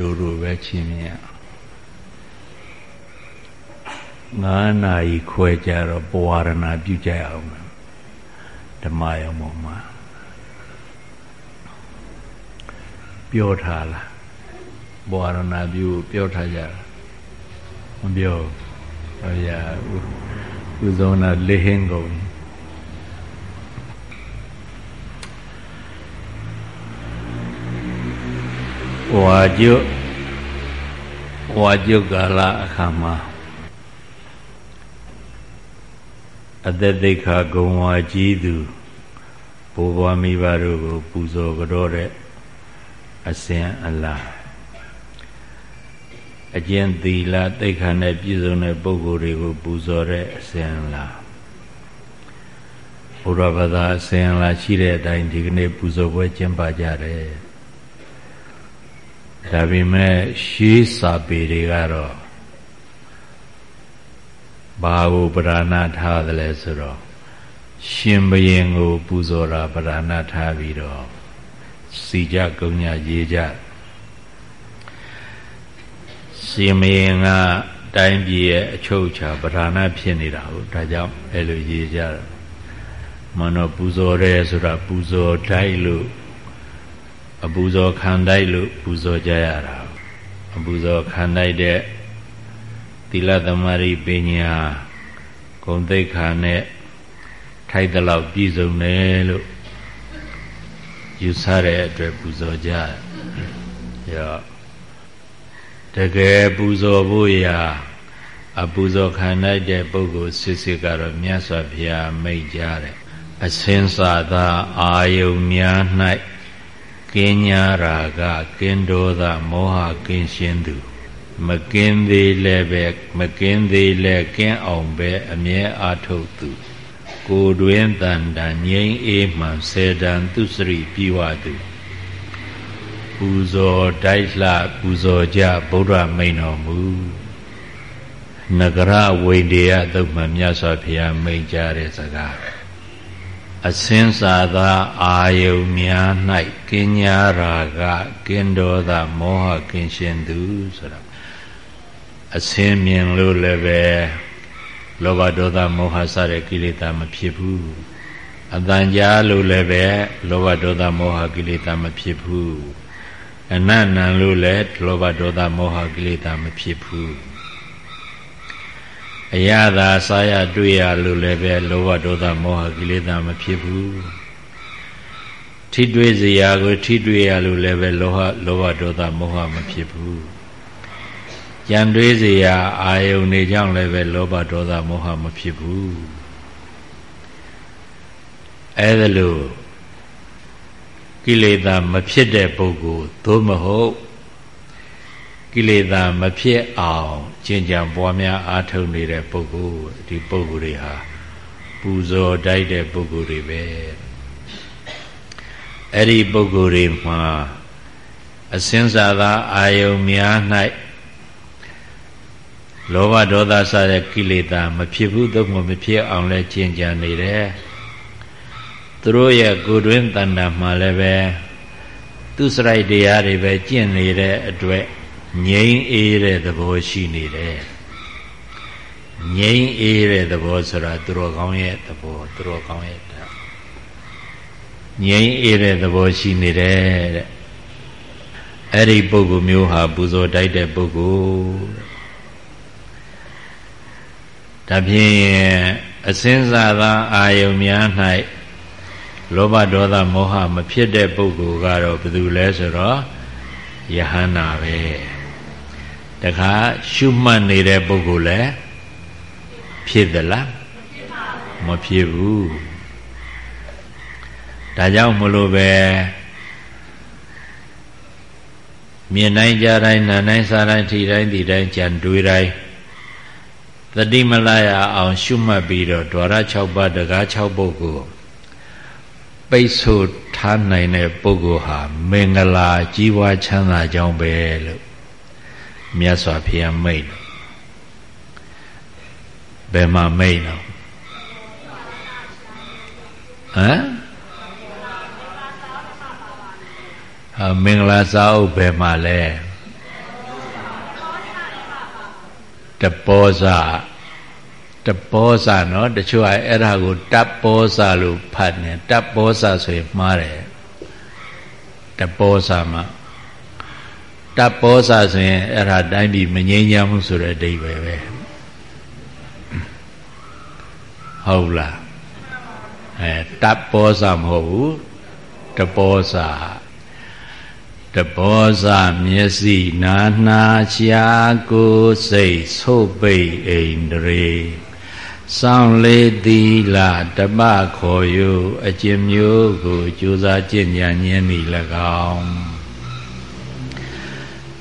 တူတူပဲချင်းမြတ်ငါးနာရီခွဲကြတော့ပဝရဏပြုကြရအောင်ဓမ္မရောပေါ်မှာပြောထားလားပဝရဏပြုပြောထားကြမပြောဟောရဥဇောနာလေဟင်းကုန် ဝါကျုဝါကျုကာလအခါမှာအသက်သိခါဂုံဝါကြီးသူဘိုးဘွားမိဘတို့ကို ပူဇော်ကြတော့တဲ့အစဉ်အလားအကျင့်သီလသိက္ခာနဲ့ပြည့်စုံတဲ့ပုဂ္ဂိုလ်တွေကိုပူဇော်တဲ့အစဉ်အလားဘုရားဘာသာအစဉ်အလားရှိတဲ့အတိုင်းဒီကနေ့ပူဇော်ပွဲကျင်းပကြတယ် ဒါပေမဲ့ရှေးစာပေတွေကတော့ဘာကိုပဓာနာထားတယ်လဲဆိုတော့ရှင်ဘရင်ကို ပူဇော်တာပဓာနာထားပြီးတော့စီကြကုံညာရေးကြရှင်ဘရင်ကတိုင်းပြည်ရဲ့အချုပ်အခြာပဓာနာဖြစ်နေတာဟုတ်ဒါကြောင့်အဲ့လိုရေးကြတယ်မနောပူဇော်တယ်ဆိုတာပူဇော်တိုက်လို့ အပူဇော်ခံတိုက်လို့ပူဇော်ကြရတာအပူဇော်ခံတိုက်တဲ့သီလသမารိပညာဂုံသိက္ခာနဲ့ထိုက်တဲ့လောက်ပြည့်စုံတယ်လို့ယူဆတဲ့အတွက်ပူဇော်ကြရောတကယ်ပူဇော်ဖို့ရာအပူဇော်ခံနိုင်တဲ့ပုဂ္ဂိုလ်စစ်စစ်ကတော့မြတ်စွာဘုရားမိတ်ကြတယ်အစင်းစာသာအာယုံများ၌ ကင်းညာရာကကင်းဒေါသမောဟကင်းရှင်းသူမကင်းသေးလည်းပဲမကင်းသေးလည်းကင်းအောင်ပဲအမြဲအားထုတ်သူကိုတွင်တန်တန်ငြိမ်းအေးမှန်စေတံသူစရိပြီးဝသူပူဇော်တိုက်လှပူဇော်ကြဗုဒ္ဓမိန်တော်မူနဂရဝိန္ဒေယသုတ်မှမြတ်စွာဘုရားမိန်ကြားတဲ့စကား အစင်းစာသာအာယုံများ၌ကင်းညာရာကကင်းဒေါသမောဟကင်းရှင်းသူဆိုတာအစင်းမြင်လို့လည်းပဲလောဘဒေါသမောဟစတဲ့ကိလေသာမဖြစ်ဘူးအတန်ကြားလို့လည်းပဲလောဘဒေါသမောဟကိလေသာမဖြစ်ဘူးအနတ်နံလို့လည်းလောဘဒေါသမောဟကိလေသာမဖြစ်ဘူး အရသာစာရတွေ့ရလို့လည်းပဲလောဘဒေါသမောဟကိလေသာမဖြစ်ဘူးထိတွေ့စရာကိုထိတွေ့ရလို့လည်းပဲလောဟလောဘဒေါသမောဟမဖြစ်ဘူးကြံတွေးစရာအာယုန်တွေကြောင့်လည်းပဲလောဘဒေါသမောဟမဖြစ်ဘူးအဲဒါလို့ကိလေသာမဖြစ်တဲ့ပုဂ္ဂိုလ်သို့မဟုတ်ကိလေသာမဖြစ်အောင် ကျင့်ကြံပွားများအားထုတ်နေတဲ့ပုဂ္ဂိုလ်ဒီပုဂ္ဂိုလ်တွေဟာပူဇော်တိုက်တဲ့ပုဂ္ဂိုလ်တွေပဲအဲ့ဒီပုဂ္ဂိုလ်တွေမှာအစင်းစာသာအာယုံများ၌လောဘဒေါသစတဲ့ကိလေသာမဖြစ်ဘူးသို့မဟုတ်မဖြစ်အောင်လဲကျင့်ကြံနေတယ်သူတို့ရဲ့ကိုယ်တွင်းတဏ္ဍာမှာလည်းပဲသူစရိုက်တရားတွေပဲကျင့်နေတဲ့အတွက် ငြိမ်းအေးတဲ့သဘောရှိနေတယ်ငြိမ်းအေးတဲ့သဘောဆိုတာသူတော်ကောင်းရဲ့သဘောသူတော်ကောင်းရဲ့ဓာတ်ငြိမ်းအေးတဲ့သဘောရှိနေတယ်တဲ့အဲ့ဒီပုဂ္ဂိုလ်မျိုးဟာပူဇော်တိုက်တဲ့ပုဂ္ဂိုလ်ဒါဖြင့်အစင်းစားသာအာယုံများ၌လောဘဒေါသမောဟမဖြစ်တဲ့ပုဂ္ဂိုလ်ကတော့ဘယ်သူလဲဆိုတော့ယဟန္တာပဲ တခါရှုမှတ်နေတဲ့ပုဂ္ဂိုလ်လည်းဖြစ်သလားမဖြစ်ဘူးဒါကြောင့်မလို့ပဲမြင်တိုင်းကြားတိုင်းနားတိုင်းစားတိုင်းထိတိုင်းဒီတိုင်းကြံတွေးတိုင်းသတိမလာရအောင်ရှုမှတ်ပြီးတော့ဒွါရ6ပါးတကား6ပုဂ္ဂိုလ်ပိတ်ဆို့ထားနိုင်တဲ့ပုဂ္ဂိုလ်ဟာမင်္ဂလာကြီးပွားချမ်းသာကြောင်းပဲလို့ မြတ်စွာဘုရားမိတ်ဘယ်မှာမိတ်တော့ဟမ်အမင်္ဂလာစာအုပ်ဘယ်မှာလဲတပောဇာတပောဇာเนาะတချို့အဲ့ဒါကိုတပောဇာလို့ဖတ်နေတပောဇာဆိုရင်မှားတယ်တပောဇာမှာ တပ်ပောဇဆိုရင်အဲ့ဒါတိုင်းပြည်မငြိမ်းချမ်းမှုဆိုတဲ့အဓိပ္ပာယ်ပဲဟုတ်လားအဲတပ်ပောဇမဟုတ်ဘူးတပောဇတဘောဇမျက်စိနာနာရှာကိုစိတ်ဆို့ပိတ်အိန္ဒြေစောင်းလေးသီလာတပခေါ်ယူအကျင့်မျိုးကိုကြိုးစားကျင့်ကြံဉာဏ်ဤ၎င်း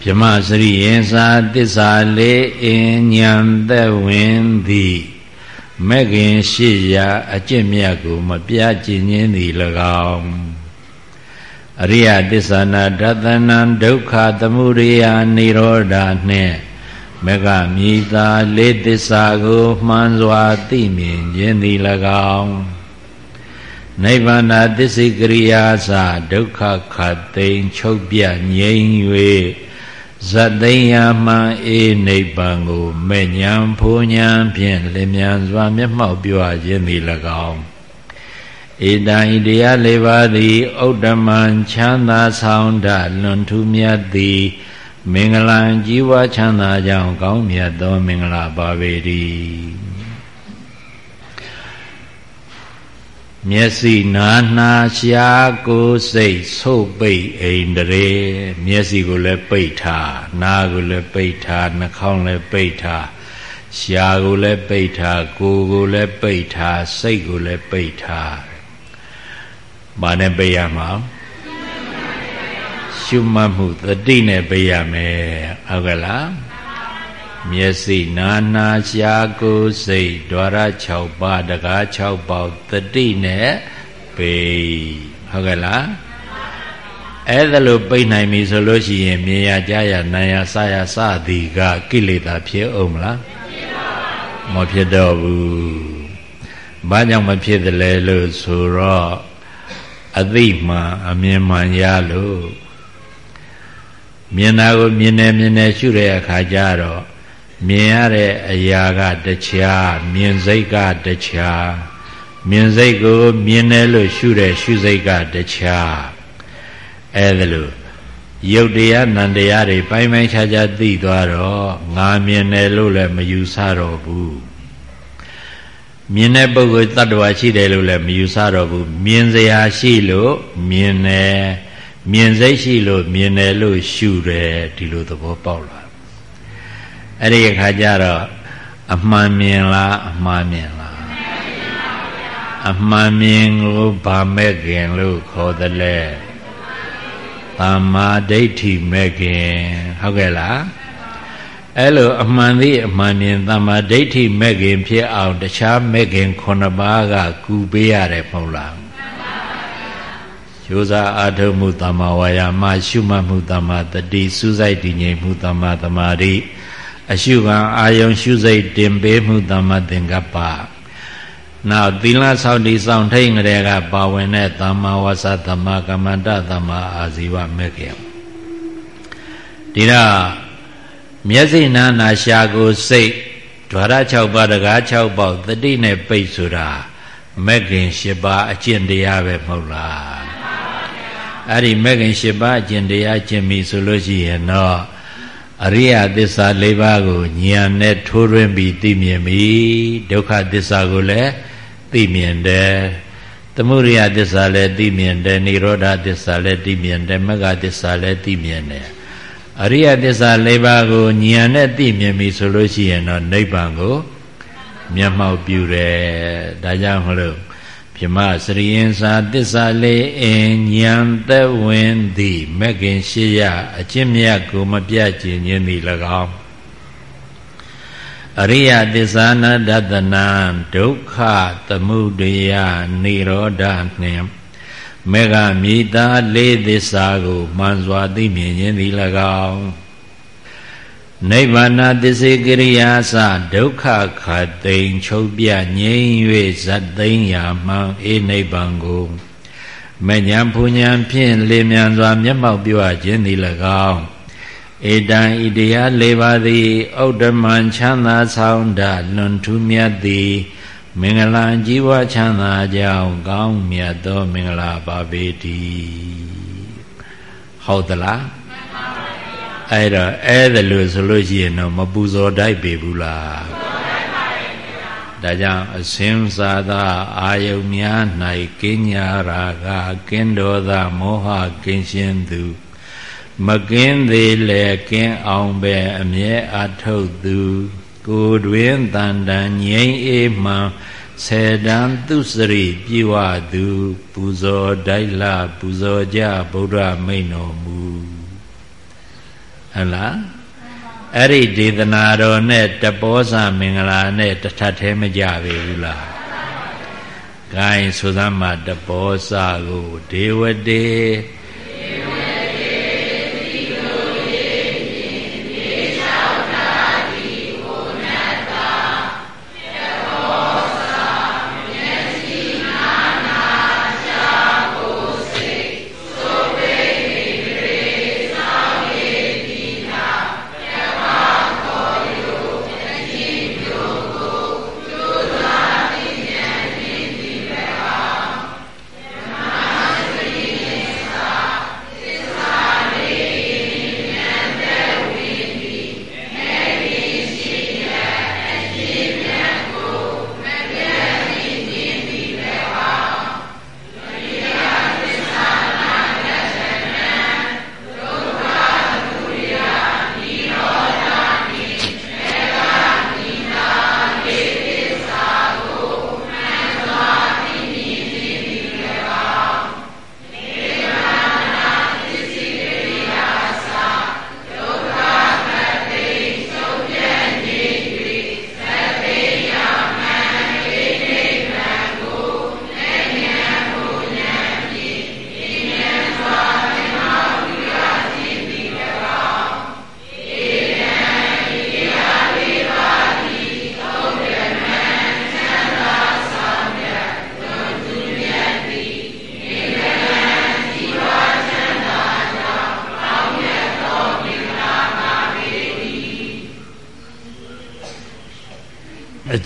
ဗြမစရိယင်စာတစ္ဆာလေးအင်ဉဏ်သက်ဝင်သည်မဲ့ခင်ရှိရာအကျင့်မြတ်ကို မပြကျင်ခြင်းသည်၎င်းအရိယသစ္ဆနာဒသနံဒုက္ခသမုဒယនិရောဓနှင့်မကမိသာလေးသစ္စာကိုမှန်စွာသိမြင်ခြင်းသည်၎င်းနိဗ္ဗာန်သစ္စိကရိယာစဒုက္ခခတ်သိမ်းချုပ်ပြငြိမ်း၍ ဇတ်သိမ်းယာမှန်အေးနိဗ္ဗာန်ကိုမဲ့ညာဖိုးညာဖြင့်လင်မြန်စွာမျက်မှောက်ပြုအပ်ခြင်းသည်၎င်းဧတံဤတရားလေးပါးသည်ဥဒ္ဓမံချမ်းသာဆောင်တလွန်ထူးမြတ်သည် မင်္ဂလာကြီးဝါချမ်းသာကြောင်းကောင်းမြတ်သောမင်္ဂလာပါပေ၏ မျက်စိနာနာရှားကိုစိတ်ဆုပ်ပိတ်အိန္ဒြေမျက်စိကိုလည်းပိတ်ထားနားကိုလည်းပိတ်ထားနှာခေါင်းလည်းပိတ်ထားရှားကိုလည်းပိတ်ထားကိုယ်ကိုလည်းပိတ်ထားစိတ်ကိုလည်းပိတ်ထားဘာနဲ့ပိတ်ရမှာရှုမှတ်မှုတတိနဲ့ပိတ်ရမယ်ဟုတ်ကဲ့လား မျက်စိနာနာရှားကိုယ်စိတ်ဓာရ6ပါးတကား6ပေါက်တတိနဲ့ပိတ်ဟုတ်ကဲ့လားအဲ့ဒါလို့ပိတ်နိုင်ပြီဆိုလို့ရှိရင်မြင်ရကြားရနားရစရစသည်ကကိလေသာဖြစ်အောင်မလားမဖြစ်တော့ဘူးဘာကြောင့်မဖြစ်တယ်လဲလို့ဆိုတော့အသိမှန်အမြင်မှန်ရလို့မြင်တာကိုမြင်တယ်မြင်တယ်ရှုတဲ့အခါကျတော့ မြင်ရတဲ့အရာကတခြားမြင်စိတ်ကတခြားမြင်စိတ်ကိုမြင်တယ်လို့ရှုတဲ့ရှုစိတ်ကတခြားအဲဒါလို့ရုပ်တရားနံတရားတွေပိုင်းပိုင်းခြားခြားသိသွားတော့ငါမြင်တယ်လို့လည်းမယူဆတော့ဘူးမြင်တဲ့ပုဂ္ဂိုလ်တ attva ရှိတယ်လို့လည်းမယူဆတော့ဘူးမြင်စရာရှိလို့မြင်တယ်မြင်စိတ်ရှိလို့မြင်တယ်လို့ရှုတယ်ဒီလိုသဘောပေါက်လာ အဲ့ဒီအခါကျတော့အမှန်မြင်လားအမှားမြင်လားအမှန်မြင်ကိုဗာမဲ့ခင်လို့ခေါ်တယ်လေသမ္မာဒိဋ္ဌိမဲ့ခင်ဟုတ်ကဲ့လားအဲ့လိုအမှန်သိအမှန်မြင်သမ္မာဒိဋ္ဌိမဲ့ခင်ဖြစ်အောင်တခြားမဲ့ခင်ခုနှစ်ပါးကကူပေးရတယ်မဟုတ်လားကျိုးစားအာထုမှုသမ္မာဝါယာမရှုမှတ်မှုသမ္မာတတိစူးစိုက်တည်ငြိမ်မှုသမ္မာသမာဓိ အရှုခံအာယုံရှုစိတ်တင်ပေးမှုသမ္မာသင်္ကပ္ပနောက်သီလဆောက်တည်ဆောင်ထိန်ကြတဲ့ကပါဝင်တဲ့သမ္မာဝါစာသမ္မာကမ္မန္တသမ္မာအာဇီဝမဲ့ခင်ဒီတော့မျက်စိနာနာရှာကိုစိတ်ဓဝရ6ပါးတကား6ပေါက်တတိနဲ့ပိတ်ဆိုတာမဲ့ခင်10ပါးအကျင့်တရားပဲမဟုတ်လားအဲ့ဒီမဲ့ခင်10ပါးအကျင့်တရားကျင့်ပြီဆိုလို့ရှိရင်တော့ အရိယသစ္စာ၄ပါးကိုဉာဏ်နဲ့ထိုးရင်းပြီးသိမြင်ပြီဒုက္ခသစ္စာကိုလည်းသိမြင်တယ်သမုဒိယသစ္စာလည်းသိမြင်တယ်និရောဓသစ္စာလည်းသိမြင်တယ်မဂ္ဂသစ္စာလည်းသိမြင်တယ်အရိယသစ္စာ၄ပါးကိုဉာဏ်နဲ့သိမြင်ပြီဆိုလို့ရှိရင်တော့နိဗ္ဗာန်ကိုမျက်မှောက်ပြုတယ်ဒါကြောင့်မလို့ ပြမစရိယင်စာတစ္ဆာလေးအင်ဉာဏ်သက်ဝင်သည်မဂ္ဂင်ရှိယအကျင့်မြတ်ကိုမပြတ်ကျင်ခြင်းသည်၎င်းအရိယသစ္စာနာဒတနာဒုက္ခသမုဒယនិရောဓနှင့်မေဃမိတာလေးသစ္စာကိုမှန်စွာသိမြင်ခြင်းသည်၎င်း နိဗ္ဗာန်သစ္စေကရိယာစဒုက္ခခတိန်ချုပ်ပြငြိမ်း၍ဇတ်သိမ်းရာမှန်အေနိဗ္ဗာန်ကိုမဉ္ဇဉ်ဖူဉ္ဇဉ်ဖြင့်လင်းမြန်စွာ မျက်မှောက်ပြုအပ်ခြင်းသည်၎င်းဧတံဣတရား၄ပါးသည်ဩဒ္ဓမံချမ်းသာဆောင်တာလွန်ထူးမြတ်သည်မင်္ဂလာကြီးပွားချမ်းသာကြောင်းကောင်းမြတ်သောမင်္ဂလာပါပေတည်းဟုတ်သလား အဲ့တော့အဲ့ဒါလို့ဆိုလို့ရှိရင်တော့မပူဇော်တိုက်ပေဘူးလားဒါကြောင့်အစင်းစာသာအာယုန်များ၌ကင်းညာရာကကင်းတော်သာမောဟကင်းရှင်းသူမကင်းသေးလေကင်းအောင်ပဲအမြဲအထုတ်သူ ကိုတွင်တန်တန်ငြိမ့်အေးမှဆေတံသူစရိပြေဝသူ ပူဇော်တိုက်လာပူဇော်ကြဗုဒ္ဓမိန်တော်မူ ဟလားအဲ့ဒီဒေသနာတော်နဲ့တပောဇမင်္ဂလာနဲ့တထထဲမကြပေဘူးလားဂိုင်းဆိုသမှာတပောဇကိုဒေဝတေ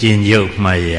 ကျင်ရုပ်မှတ်ရ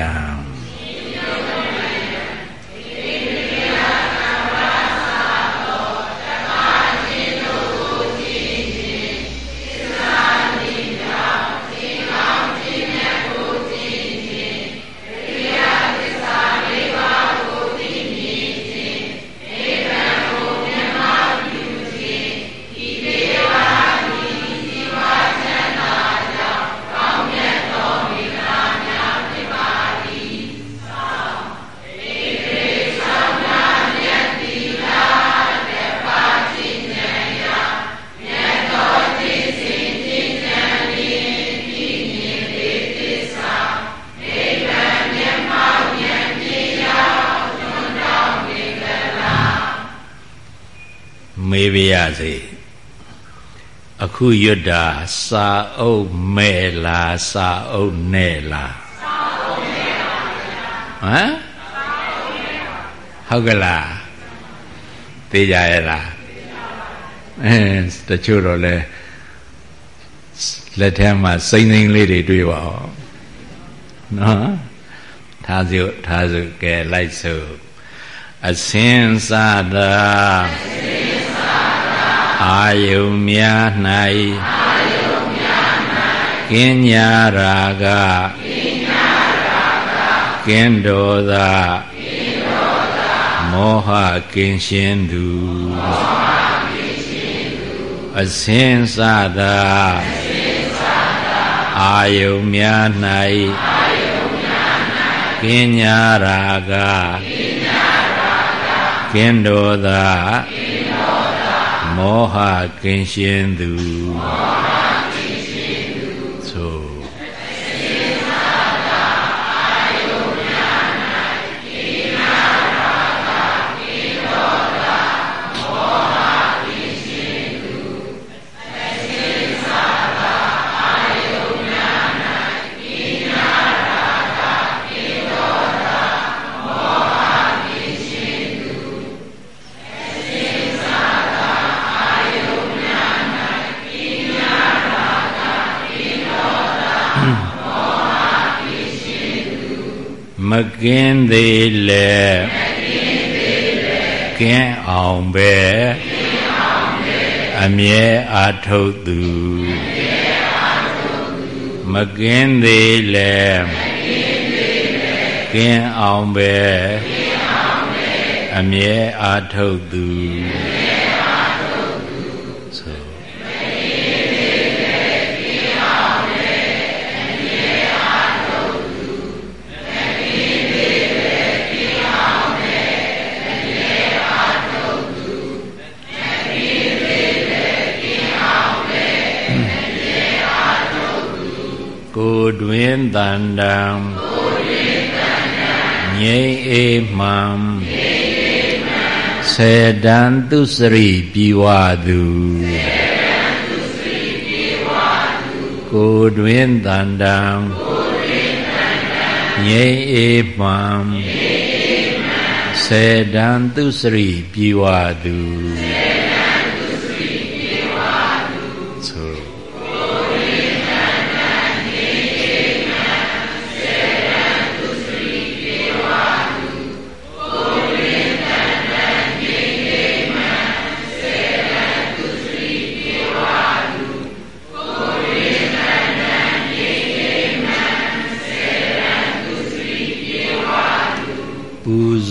မေးပြရစေအခုရွတ်တာစာအုပ်မဲ့လားစာအုပ်နဲ့လားစာအုပ်နဲ့ပါဗျာဟမ်စာအုပ်နဲ့ပါဟုတ်ကလားသိကြရဲ့လားအဲတချို့တော့လဲလက်ထဲမှာစိမ့်စိမ့်လေးတွေတွေ့ပါဦးနော်ထားစုထားစုကဲလိုက်စုအစင်းစားတာအစင်း အာယုံများ၌အာယုံများ၌ကင်းညာရာကကင်းညာရာကကင်းတော်သာကင်းတော်သာမောဟကင်းရှင်းသူမောဟကင်းရှင်းသူအစင်းစသာအစင်းစသာအာယုံများ၌အာယုံများ၌ကင်းညာရာကကင်းညာရာကကင်းတော်သာကင်း မောဟကင်းရှင်းသူမောဟ ကင်းသေးလဲကင်းအောင်ပဲအမြဲအာထုတ်သူမကင်းသေးလဲကင်းအောင်ပဲအမြဲအာထုတ်သူ ကိုတွင်တန်တံငြိမ့်အေမှန်ဆေတံသူစရိပြီးဝသူကိုတွင်တန်တံငြိမ့်အေမှန်ဆေတံသူစရိပြီးဝသူ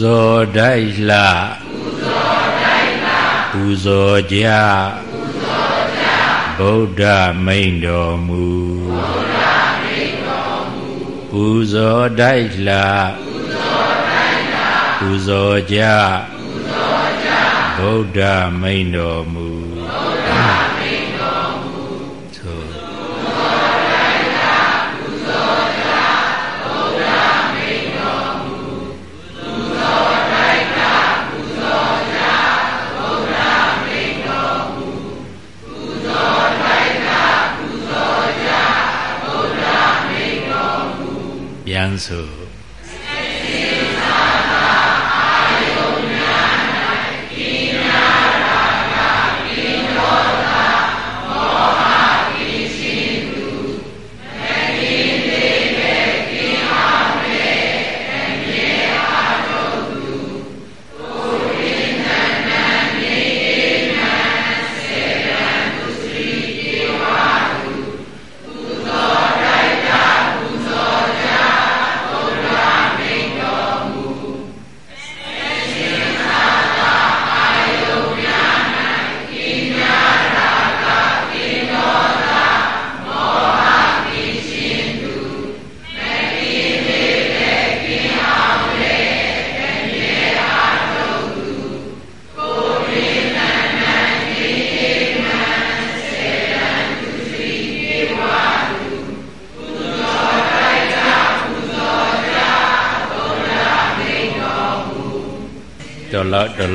ဇော်တိုက်လှပူဇော်တိုက်လှပူဇော်ကြပူဇော်ကြဗုဒ္ဓမိန်တော်မူဗုဒ္ဓမိန်တော်မူပူဇော်တိုက်လှပူဇော်တိုက်လှပူဇော်ကြပူဇော်ကြဗုဒ္ဓမိန်တော်မူ န်ဆို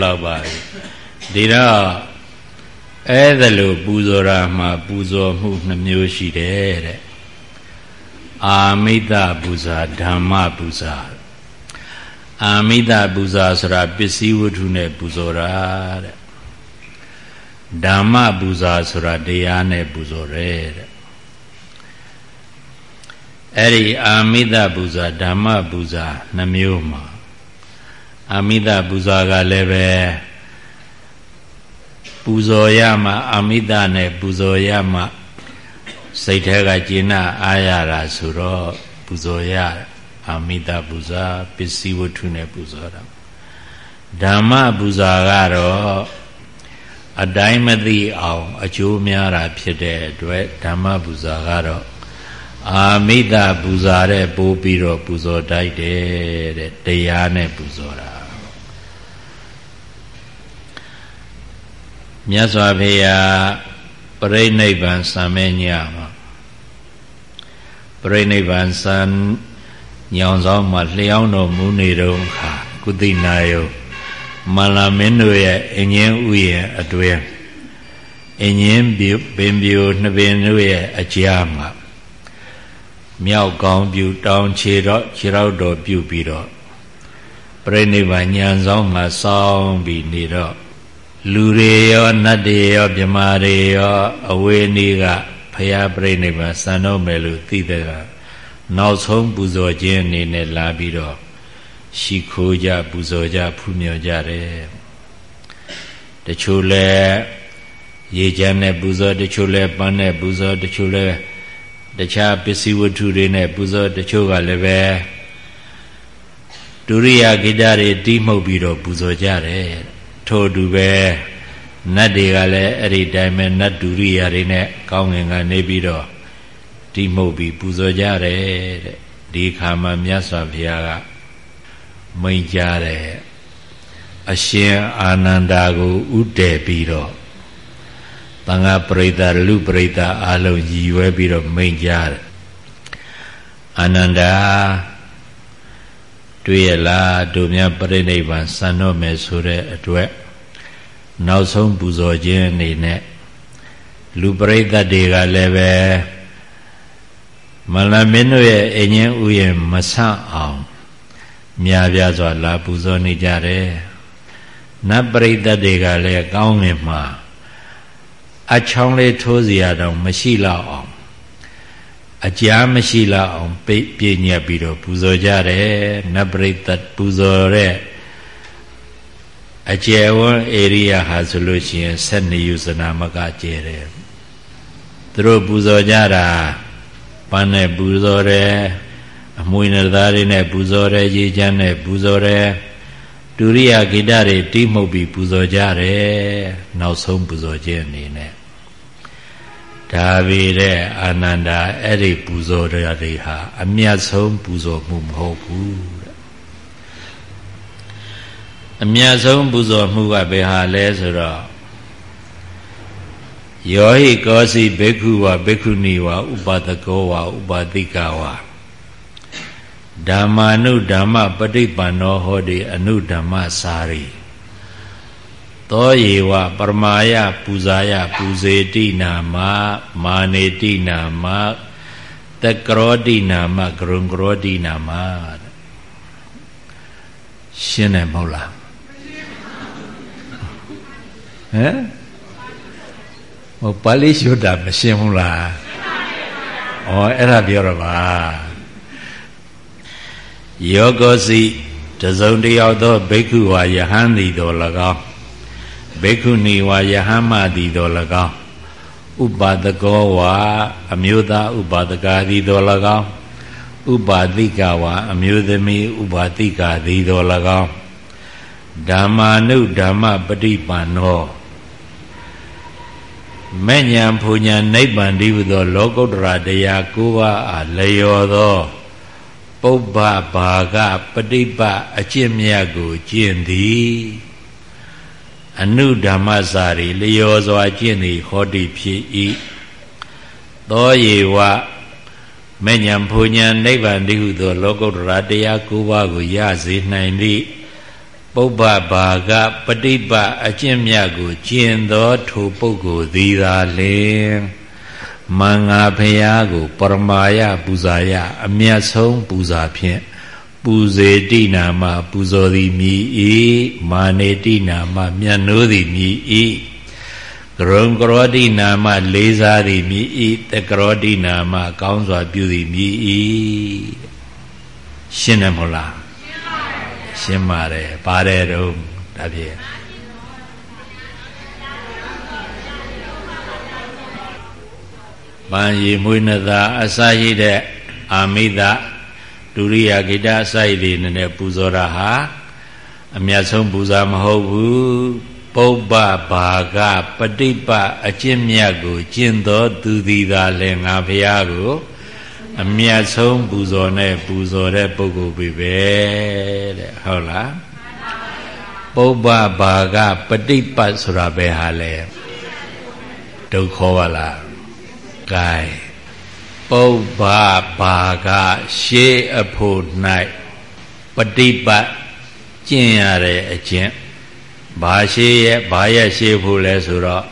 လောက်တော့လောက်ပါပြီဒီတော့အဲ့ဒါလို့ပူဇော်တာမှာပူဇော်မှုနှမျိုးရှိတယ်တဲ့အာမိတပူဇာဓမ္မပူဇာအာမိတပူဇာဆိုတာပစ္စည်းဝတ္ထုနဲ့ပူဇော်တာတဲ့ဓမ္မပူဇာဆိုတာတရားနဲ့ပူဇော်တယ်တဲ့အဲ့ဒီအာမိတပူဇာဓမ္မပူဇာနှမျိုးမှာ အာမိတပူဇော်ကလည်းပဲပူဇော်ရမှအာမိတနဲ့ပူဇော်ရမှစိတ်ထဲကကျေနပ်အားရတာဆိုတော့ပူဇော်ရအာမိတပူဇာပစ္စည်းဝတ္ထုနဲ့ပူဇော်တာဓမ္မပူဇာကတော့အတိုင်းမသိအောင် အကျိုးများတာဖြစ်တဲ့အတွက်ဓမ္မပူဇာကတော့အာမိတပူဇာတဲ့ပိုးပြီးတော့ပူဇော်တိုက်တယ်တဲ့တရားနဲ့ပူဇော်တာ မြတ်စွာဘုရားပြိဋိဘံစံမဲညမှာပြိဋိဘံစံညောင်ဆောင်မှာလျှောင်းတော်မူနေတော့ခါကုသိနာယောမလာမင်းတို့ရဲ့အငင်းဥယျာအတွင်းအငင်းပြုပင်ပြိုနှစ်ပင်တို့ရဲ့အကြားမှာမြောက်ကောင်းပြုတောင်ခြေတော့ခြေတော့တော်ပြုပြီးတော့ပြိဋိဘံညံဆောင်မှာစောင်းပြီးနေတော့ လူတွေရောနတ်တွေရောမြမာတွေရောအဝေးနီးကဖရာပြိဋိဘံစံတော့မယ်လို့သိတဲ့ကနောက်ဆုံးပူဇော်ခြင်းအနေနဲ့လာပြီးတော့ရှိခိုးကြပူဇော်ကြဖူးမြော်ကြတယ်တချို့လဲရေချမ်းနဲ့ပူဇော်တချို့လဲပန်းနဲ့ပူဇော်တချို့လဲတခြားပစ္စည်းဝတ္ထုတွေနဲ့ပူဇော်တချို့ကလည်းပဲဒုရိယာဂိတတွေတီးမှုတ်ပြီးတော့ပူဇော်ကြတယ် ထို့အတူပဲနတ်တွေကလည်းအဲ့ဒီတိုင်းပဲနတ်ဒုရိယာတွေနဲ့ကောင်းငင်ကနေပြီးတော့တီးမှုတ်ပြီးပူဇော်ကြတယ်တဲ့ဒီခါမှာမြတ်စွာဘုရားကမိန်ကြတယ်အရှင်အာနန္ဒာကိုဥတည်ပြီးတော့တန်ဃာပရိသတ်လူပရိသတ်အလုံးရည်ရွယ်ပြီးတော့မိန်ကြတယ်အာနန္ဒာ တွေ့ရလားတို့များပြိဋိဘံစံတော့မယ်ဆိုတဲ့အတွက်နောက်ဆုံးပူဇော်ခြင်းအနေနဲ့လူပရိသတ်တွေကလည်းပဲမလမင်းတို့ရဲ့အငင်းဥယျာဉ်မဆန့်အောင်မြာပြစွာလာပူဇော်နေကြတယ်နတ်ပရိသတ်တွေကလည်းကောင်းငင်မှာအချောင်းလေးထိုးစီရတော့မရှိတော့အောင် အကြာမရှိလောက်အောင်ပြပြညက်ပြီးတော့ပူဇော်ကြတယ်နတ်ပရိသတ်ပူဇော်တဲ့အကျယ်ဝန်းဧရိယာဟာဆိုလို့ရှိရင်12ယူဇနာမကကျဲတယ်သူတို့ပူဇော်ကြတာပန်းနဲ့ပူဇော်တယ်အမွေနဲ့သားတွေနဲ့ပူဇော်တယ်ရေချမ်းနဲ့ပူဇော်တယ်ဒုရိယဂိတတွေတိမှုတ်ပြီးပူဇော်ကြတယ်နောက်ဆုံးပူဇော်ခြင်းအနေနဲ့ ဒါပေတဲ့အာနန္ဒာအဲ့ဒီပူဇော်တွေဟာအမြတ်ဆုံးပူဇော်မှုမဟုတ်ဘူးတဲ့အမြတ်ဆုံးပူဇော်မှုကဘယ်ဟာလဲဆိုတော့ယောဟိကောစီဘေက္ခုဝဘေက္ခုနီဝဥပါဒကောဝဥပါတိကဝဓမ္မာနုဓမ္မပဋိပန္နောဟောတိအနုဓမ္မစာရီ သောယေဝပရမာယပူဇာယပူဇေတိနာမမာနေတိနာမတကရောတိနာမကရုံကရောတိနာမရှင်းတယ်မဟုတ်လားဟမ်ဟိုပါဠိရှုတာမရှင်းဘူးလားဩအဲ့ဒါပြောတော့ပါယောဂောစီတစုံတယောက်သောဘိက္ခုဝါယဟန်သည်တော်၎င်း ဘေကုဏီဝါယဟမသည်တော်၎င်းဥပါဒကောဝါအမျိုးသားဥပါဒကာသည်တော်၎င်းဥပါတိကဝါအမျိုးသမီးဥပါတိကသည်တော်၎င်းဓမ္မာနုဓမ္မပฏิပန္နောမဲ့ညာဖူညာနိဗ္ဗာန်ဒီဟုသော လောကုတ္တရာတရား၉ပါးအားလျော်သော ပုပ္ပဘာကပฏิပတ်အကျင့်မြတ်ကိုကျင့်သည် အနုဓမ္မစာရီလျော်စွာကျင့်သည်ဟောတိဖြစ်၏သောယေဝမဉ္ဇဉ်ဘုံဉ္ဇဉ်နိဗ္ဗာန်တည်းဟုသော လောကုတ္တရာတရား၉ပါးကိုရစေနိုင်သည့်ပုပ္ပဘာကပฏิပတ်အကျင့်မြတ်ကိုကျင့်သောထိုပုဂ္ဂိုလ်သည်သာလျှင်မင်္ဂဖရာကို ပရမာယပူဇာယအမြတ်ဆုံးပူဇာဖြင့်ပူ ဇေတိနာမပူဇော်သည်မြည်ဤမာနေတိနာမမြတ်နိုးသည်မြည်ဤကရုံကရောတိနာမလေးစားသည်မြည်ဤတကရောတိနာမကောင်းစွာပြုသည်မြည်ဤရှင်းတယ်မဟုတ်လားရှင်းပါတယ်ပါတယ်တော့ဒါဖြင့်ပန်ရီမွေးနသာအစာရှိတဲ့အာမိဒ ဒုရိယာဂိတအစိုက်တွေနဲ့ပူဇော်တာဟာအမြတ်ဆုံးပူဇာမဟုတ်ဘူးပုပ္ပဘာကပฏิပတ်အကျင့်မြတ်ကိုကျင့်တော်သူသည်သာလည်းငါဖရာကို အမြတ်ဆုံးပူဇော်နဲ့ပူဇော်တဲ့ပုဂ္ဂိုလ်ပဲတဲ့ဟုတ်လားပုပ္ပဘာကပฏิပတ်ဆိုတာပဲဟာလဲဒုက္ခပါလား gain ပုပ္ပဘာကရှေးအဖို့၌ပฏิပတ်ကျင့်ရတဲ့အကျင့်ဘာရှေးရဲ့ဘာရဲ့ရှေးဖို့လဲဆိုတော့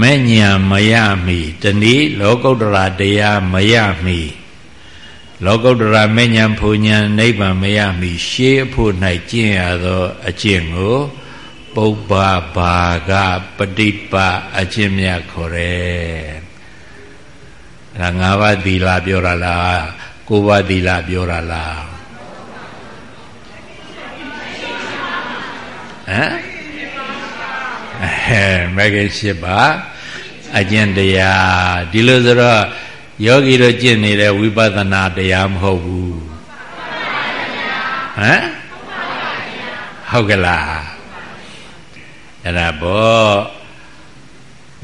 မဲ့ညာမရမီတနည်းလောကုတ္တရာတရားမရမီလောကုတ္တရာမဲ့ညာဖူညာနိဗ္ဗာန်မရမီရှေးအဖို့၌ကျင့်ရသောအကျင့်ကိုပုပ္ပဘာကပฏิပတ်အကျင့်မြတ်ခေါ်တယ် ဒါ၅ပါးသီလပြောတာလား၉ပါးသီလပြောတာလားဟမ်အဲမဂ္ဂင်၈ပါးအကျင့်တရားဒီလိုဆိုတော့ယောဂီတို့ကျင့်နေတဲ့ဝိပဿနာတရားမဟုတ်ဘူးဟမ်ဟုတ်ကလားအဲ့ဒါဘော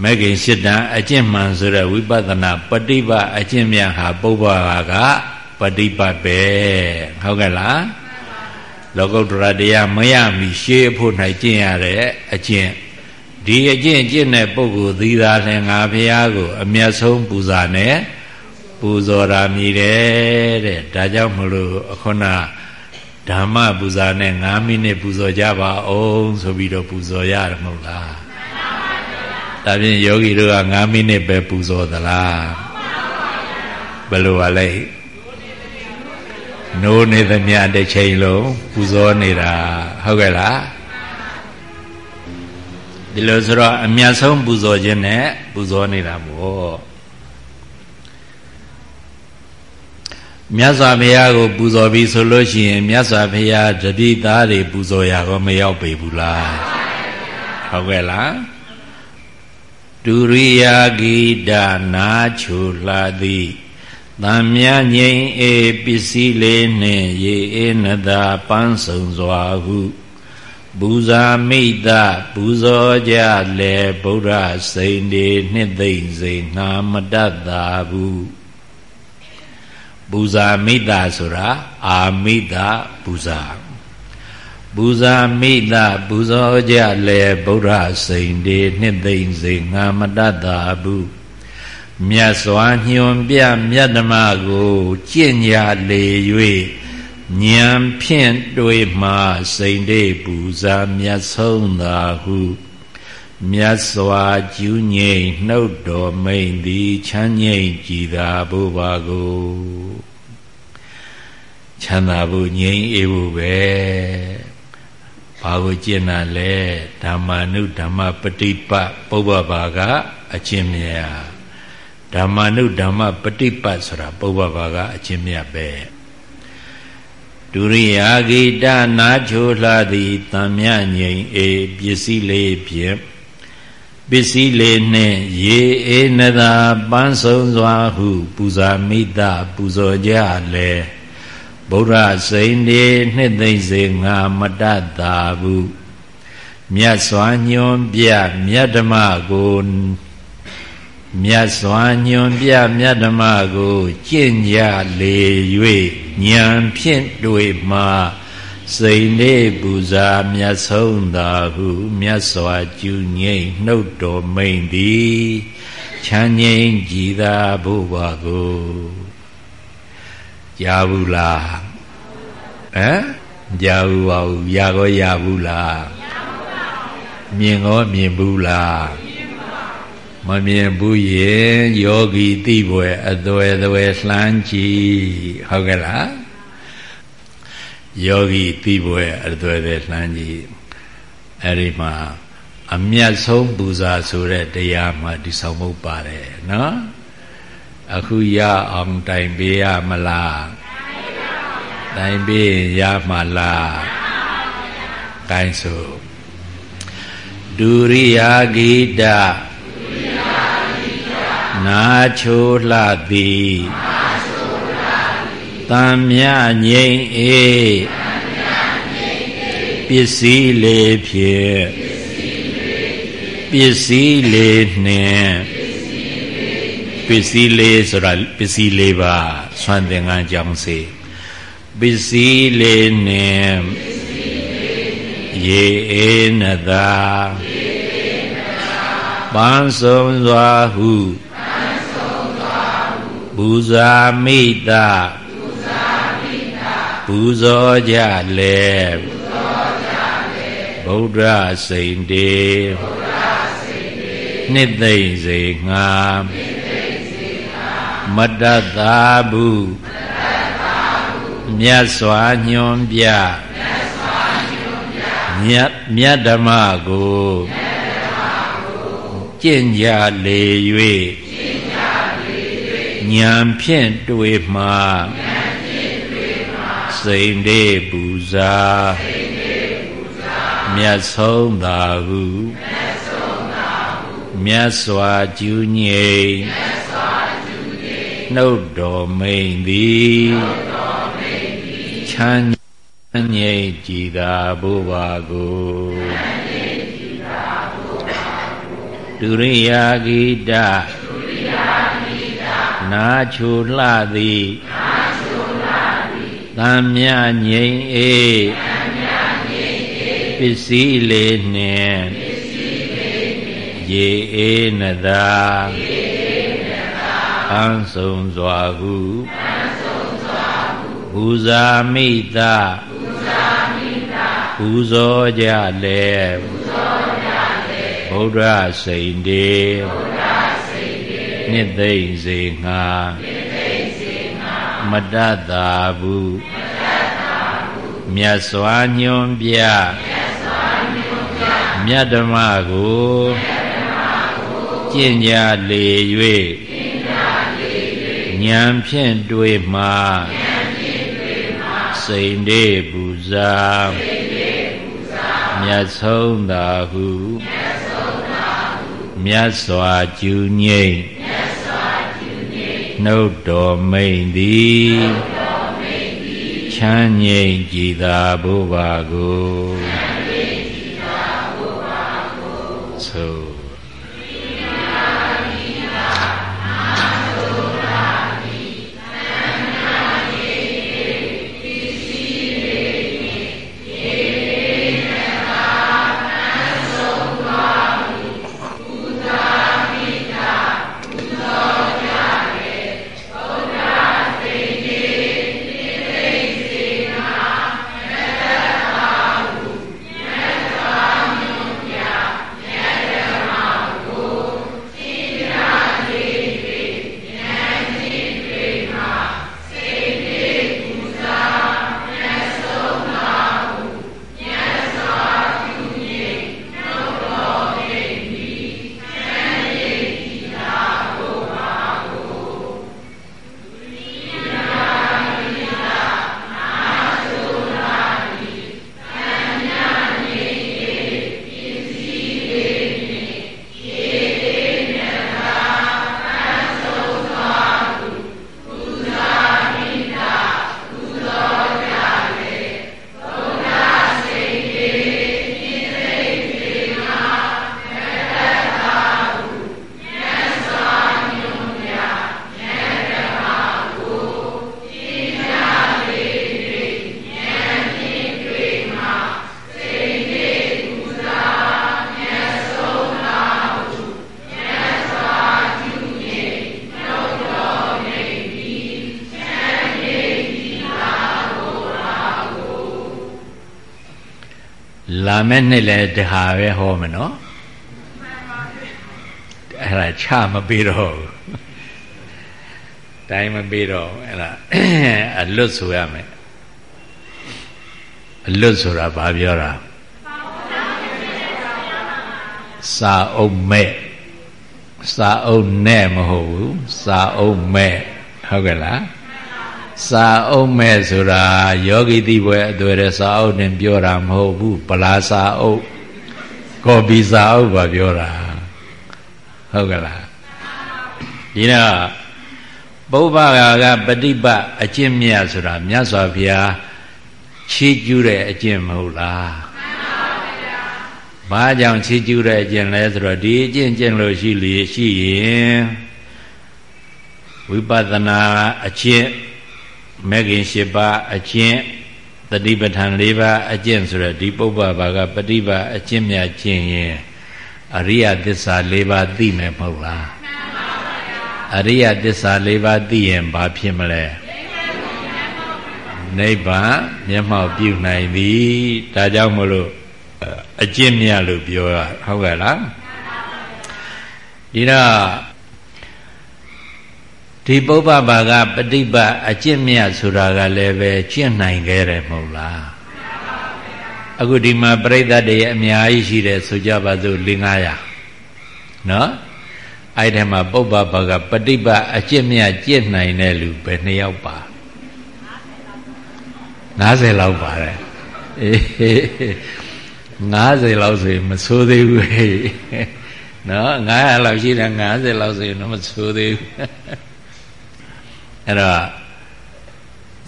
မဂ္ဂင်၈တန်အကျင့်မှန်ဆိုတဲ့ဝိပဿနာပฏิပတ်အကျင့်မြတ်ဟာပုဗ္ဗဘာကပฏิပတ်ပဲဟုတ်ကဲ့လားလောကုတ္တရာတရားမရမီရှေးဖို့၌ကျင့်ရတဲ့အကျင့်ဒီအကျင့်ကျင့်တဲ့ပုဂ္ဂိုလ်သီသာလည်းငါဘုရားကို အမျက်ဆုံးပူဇာနဲ့ပူဇော်တာမြည်တယ်တဲ့ဒါကြောင့်မလို့အခုနဓမ္မပူဇာနဲ့9မိနစ်ပူဇော်ကြပါအောင်ဆိုပြီးတော့ပူဇော်ရတယ်မဟုတ်လား ဒါဖြင့်ယောဂီတို့က9မိနစ်ပဲပူဇော်သလားဘယ်လိုပါလဲနိုးနေသမျှတစ်ချိန်လုံးပူဇော်နေတာဟုတ်ကဲ့လားဒီလိုဆိုတော့အမြတ်ဆုံးပူဇော်ခြင်းနဲ့ပူဇော်နေတာပေါ့မြတ်စွာဘုရားကိုပူဇော်ပြီးဆိုလို့ရှိရင်မြတ်စွာဘုရားတတိသားတွေပူဇော်ရကောမရောက်ပေဘူးလားဟုတ်ကဲ့လား ဒုရိယာဂိတနာချိုလာသည်တံမြငိမ့်အေပစ္စည်းလေးနှင့်ရေအေးနတာပန်းစုံစွာဟုပူဇာမိတပူဇော်ကြလေဗုဒ္ဓစိန်ဒီနှစ်သိမ့်စိန်ငါမတတ်တာဘူးပူဇာမိတဆိုတာအာမိတပူဇာ ပူဇာမိတပူဇော်ကြလေဗုဒ္ဓစိန်ဒီနှစ်သိမ့်စိန်ငါမတတ်တာဘူးမြတ်စွာညွန်ပြမြတ်ဓမ္မကိုကျင့်ကြလေ၍ဉာဏ်ဖြင့်တွေ့မှစိန်တေပူဇာမြတ်ဆုံးသာဟုမြတ်စွာကျူးငိမ့်နှုတ်တော်မိန်သည်ချမ်းငိမ့်ကြည်သာဘုရားကိုချမ်းသာဖို့ငြိမ်းအေးဖို့ပဲ ဘာကိုကျင့်တာလဲဓမ္မာနုဓမ္မပฏิပတ်ပုဗ္ဗဘာကအချင်းမြတ်ဓမ္မာနုဓမ္မပฏิပတ်ဆိုတာပုဗ္ဗဘာကအချင်းမြတ်ပဲဒုရိယာဂိတနာချိုလှသည်တံမြငိမ်အေပစ္စည်းလေးဖြင့်ပစ္စည်းလေးနှင့်ရေအေးနသာပန်းဆုံးစွာဟု ပူဇာမိတပူဇော်ကြလေ ဗုဒ္ဓစိန်ဒီနှစ်သိမ့်စေငါမတတ်တာဘူးမြတ်စွာညွန်ပြမြတ်ဓမ္မကိုမြတ်စွာညွန်ပြမြတ်ဓမ္မကိုကျင့်ကြလေ၍ဉာဏ်ဖြင့်တွေ့မှစိန်နေပူဇာမြတ်ဆုံးသာဟုမြတ်စွာကျူငိမ့်နှုတ်တော်မိန်သည်ချမ်းငိမ့်ကြည်သာဘုရားကို ကြားဘူးလားဟမ်ကြားဘူးပါဘူးရကောရဘူးလားမြင်ကောမြင်ဘူးလားမမြင်ဘူးရင်ယောဂီသိပွဲအသွယ်သွယ်လှမ်းကြည့်ဟုတ်ကဲ့လားယောဂီသိပွဲအသွယ်သွယ်လှမ်းကြည့်အဲ့ဒီမှာအမြတ်ဆုံးပူဇာဆိုတဲ့တရားမှာဒီဆောင်မှုပါတယ်နော် အခုရအောင်တိုင်ပေးရမလားတိုင်ပေးရမှာလားကိုင်းဆိုဒုရိယာဂိတနာချိုလှသည်တံမြငိမ့်အေပစ္စည်းလေးဖြင့်ပစ္စည်းလေးနှင့် ပစ္စည်းလေးဆိုတာပစ္စည်းလေးပါဆွမ်းသင်္ကန်းကြောင်းစေပစ္စည်းလေးနှင့်ရေအေးနသာပန်းဆုံးစွာဟုပူဇာမိတပူဇာမိတပူဇော်ကြလေပူဇော်ကြလေဗုဒ္ဓစိန်တေဗုဒ္ဓစိန်တေနှစ်သိမ့်စေငါနှစ်သိမ့်စေငါ မတ္တသာဘူးမတ္တသာဘူးမြတ်စွာညွန်ပြမြတ်စွာညွန်ပြမြတ်မြတ်ဓမ္မကိုမြတ်ဓမ္မကိုကျင့်ကြလေ၍ဉာဏ်ဖြင့်တွေ့မှစိန်တေပူဇာမြတ်ဆုံးသာဟုမြတ်စွာကျူးငိမ့် နှုတ်တော်မိန်သည်ချမ်းငြိမ့်ကြည်သာဘုရားကိုဒုရိယာဂိတနာချိုလှသည်သံမြငြိမ့်အေပစ္စည်းလေးနှင့်ရေအေးနသာ အံဆုံးစွာဟုဘူဇာမိတဘူဇောကြလေဗုဒ္ဓစိန်တေနှစ်သိမ့်စေငါမတတ်တာဘူးမြတ်စွာညွန်ပြမြတ်ဓမ္မကိုကျင့်ကြလေ၍ ဉာဏ်ဖြင့်တွေ့မှစိန်တေပူဇာမြတ်ဆုံးသာဟုမြတ်စွာကျူးငိမ့်နှုတ်တော်မိန်သည်ချမ်းငြိမ်ကြည်သာဘုရားကို မဲ့နှစ်လည်းတဟာပဲဟောမယ်နော်အဲ့ဒါချမပေးတော့ဘူးတိုင်းမပေးတော့အဲ့ဒါအလွတ်ဆိုရမယ်အလွတ်ဆိုတာဘာပြောတာစာအုပ်မဲ့စာအုပ်နဲ့မဟုတ်ဘူးစာအုပ်မဲ့ဟုတ်ကဲ့လား စာအုပ်မဲ့ဆိုတာယောဂီတိဘွယ်အတွေ့တဲ့စာအုပ်နဲ့ပြောတာမဟုတ်ဘူးပလာစာအုပ်ကော်ပီစာအုပ်ပါပြောတာဟုတ်ကလားဒီတော့ပုဗ္ဗဂါကပฏิပတ်အကျင့်မြတ်ဆိုတာမြတ်စွာဘုရားချီးကျူးတဲ့အကျင့်မဟုတ်လားဘာကြောင့်ချီးကျူးတဲ့အကျင့်လဲဆိုတော့ဒီအကျင့်ကျင့်လို့ရှိလေရှိရင်ဝိပဿနာအကျင့် မဂ်ခင်၈ပါးအကျင့်တတိပဋ္ဌာန်၄ပါးအကျင့်ဆိုတော့ဒီပုပ္ပဘာကပฏิပါအကျင့်မြတ်ကျင့်ရင်အရိယသစ္စာ၄ပါးသိမယ်မဟုတ်လားအရိယသစ္စာ၄ပါးသိရင်ဘာဖြစ်မလဲနိဗ္ဗာန်မျက်မှောက်ပြုနိုင်သည်ဒါကြောင့်မလို့အကျင့်မြတ်လို့ပြောရဟုတ်ကဲ့လားဒီတော့ ဒီပုပ္ပဘာကပฏิပတ်အကျင့်မြတ်ဆိုတာကလည်းပဲကျင့်နိုင်ခဲ့တယ်မဟုတ်လားအခုဒီမှာပြိဿတ်တွေအများကြီးရှိတယ်ဆိုကြပါစို့၄900နော်အဲ့ဒီမှာပုပ္ပဘာကပฏิပတ်အကျင့်မြတ်ကျင့်နိုင်တဲ့လူပဲနှစ်ယောက်ပါ90လောက်ပါတယ်အေး90လောက်ဆိုရင်မဆိုးသေးဘူးဟဲ့နော်900လောက်ရှိတယ်90လောက်ဆိုရင်တော့မဆိုးသေးဘူး အဲ့တော့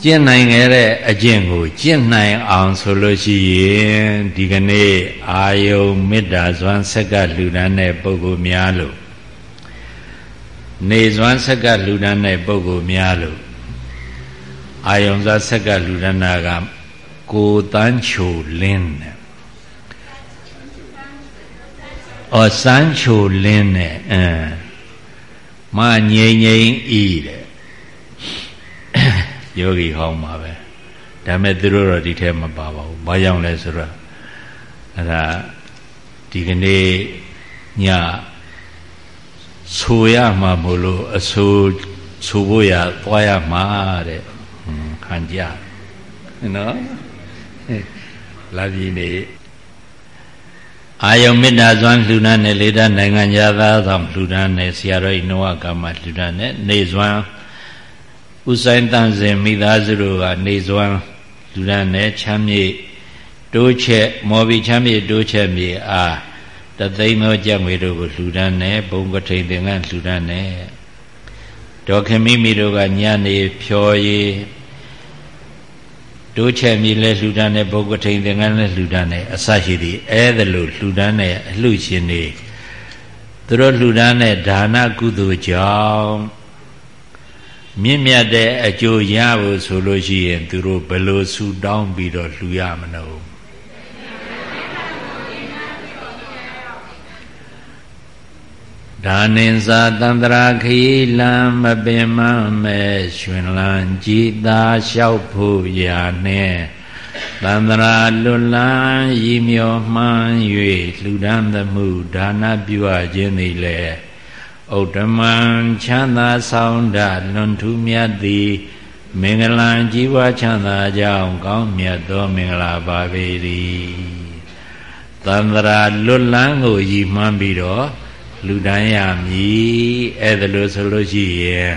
ကျင့်နိုင်ခဲ့တဲ့အကျင့်ကိုကျင့်နိုင်အောင်ဆိုလို့ရှိရင်ဒီကနေ့အာယုံမေတ္တာဇွမ်းဆက်ကလှူဒန်းတဲ့ပုဂ္ဂိုလ်များလို့နေဇွမ်းဆက်ကလှူဒန်းတဲ့ပုဂ္ဂိုလ်များလို့အာယုံဇာဆက်ကလှူဒန်းတာကကိုတန်းချိုလင်းတဲ့အော်စမ်းချိုလင်းတဲ့အဲမငိမ့်ငိမ့်ဤတဲ့ယော ဂီဟောင်းပါပဲဒါမဲ့သူတို့တော့ဒီထဲမပါပါဘူးဘာကြောင့်လဲဆိုတော့အဲ့ဒါဒီကနေ့ညဆိုရမှာမို့လို့အဆိုဆိုဖို့ရသွားရမှာတဲ့ခံကြနော်လာပြီနေအာယုံမေတ္တာဇွမ်းလှူဒန်းတဲ့လေတနိုင်ငံသားဆောင်လှူဒန်းတဲ့ဆရာတော်ဤနဝကမလှူဒန်းတဲ့နေဇွမ်း ဥဆိုင်တန်စင်မိသားစုတို့ကနေစွမ်းလူရန်နဲ့ချမ်းမြေတိုးချက်မော်ဘီချမ်းမြေတိုးချက်မြေအားတသိန်းသောကြက်ငွေတို့ကိုလှူဒန်းနဲ့ဘုံကထိန်သင်္ကန်းလှူဒန်းနဲ့ဒေါခမိမိတို့ကညနေဖြော်ရည်တိုးချက်မြေလဲလှူဒန်းနဲ့ဘုံကထိန်သင်္ကန်းလဲလှူဒန်းနဲ့အစရှိသည်အဲဒါလို့လှူဒန်းတဲ့အလှရှင်တွေသူတို့လှူဒန်းတဲ့ဒါနကုသိုလ်ကြောင့် မြင့်မြတ်တဲ့အကျိုးရဖို့ဆိုလို့ရှိရင်သူတို့ဘယ်လိုဆူတောင်းပြီးတော့လှူရမလို့ဒါနင်စာတန္တရာခရီလံမပင်မမဲ့ရှင်လံကြည်သာလျှောက်ဖို့ရာနဲ့တန္တရာလွတ်လန်းရည်မြော်မှန်း၍လှူဒန်းသမှုဒါနပြုအပ်ခြင်းသည်လည်း ဥဒ္ဓမံချမ်းသာဆောင်တလွန်ထူးမြတ်သည်မင်္ဂလာကြီးပွားချမ်းသာကြောင်းကောင်းမြတ်သောမင်္ဂလာပါပေ၏သန္တရာလွတ်လန်းကိုရည်မှန်းပြီးတော့လူတန်းရမည်အဲ့ဒါလို့ဆိုလို့ရှိရင်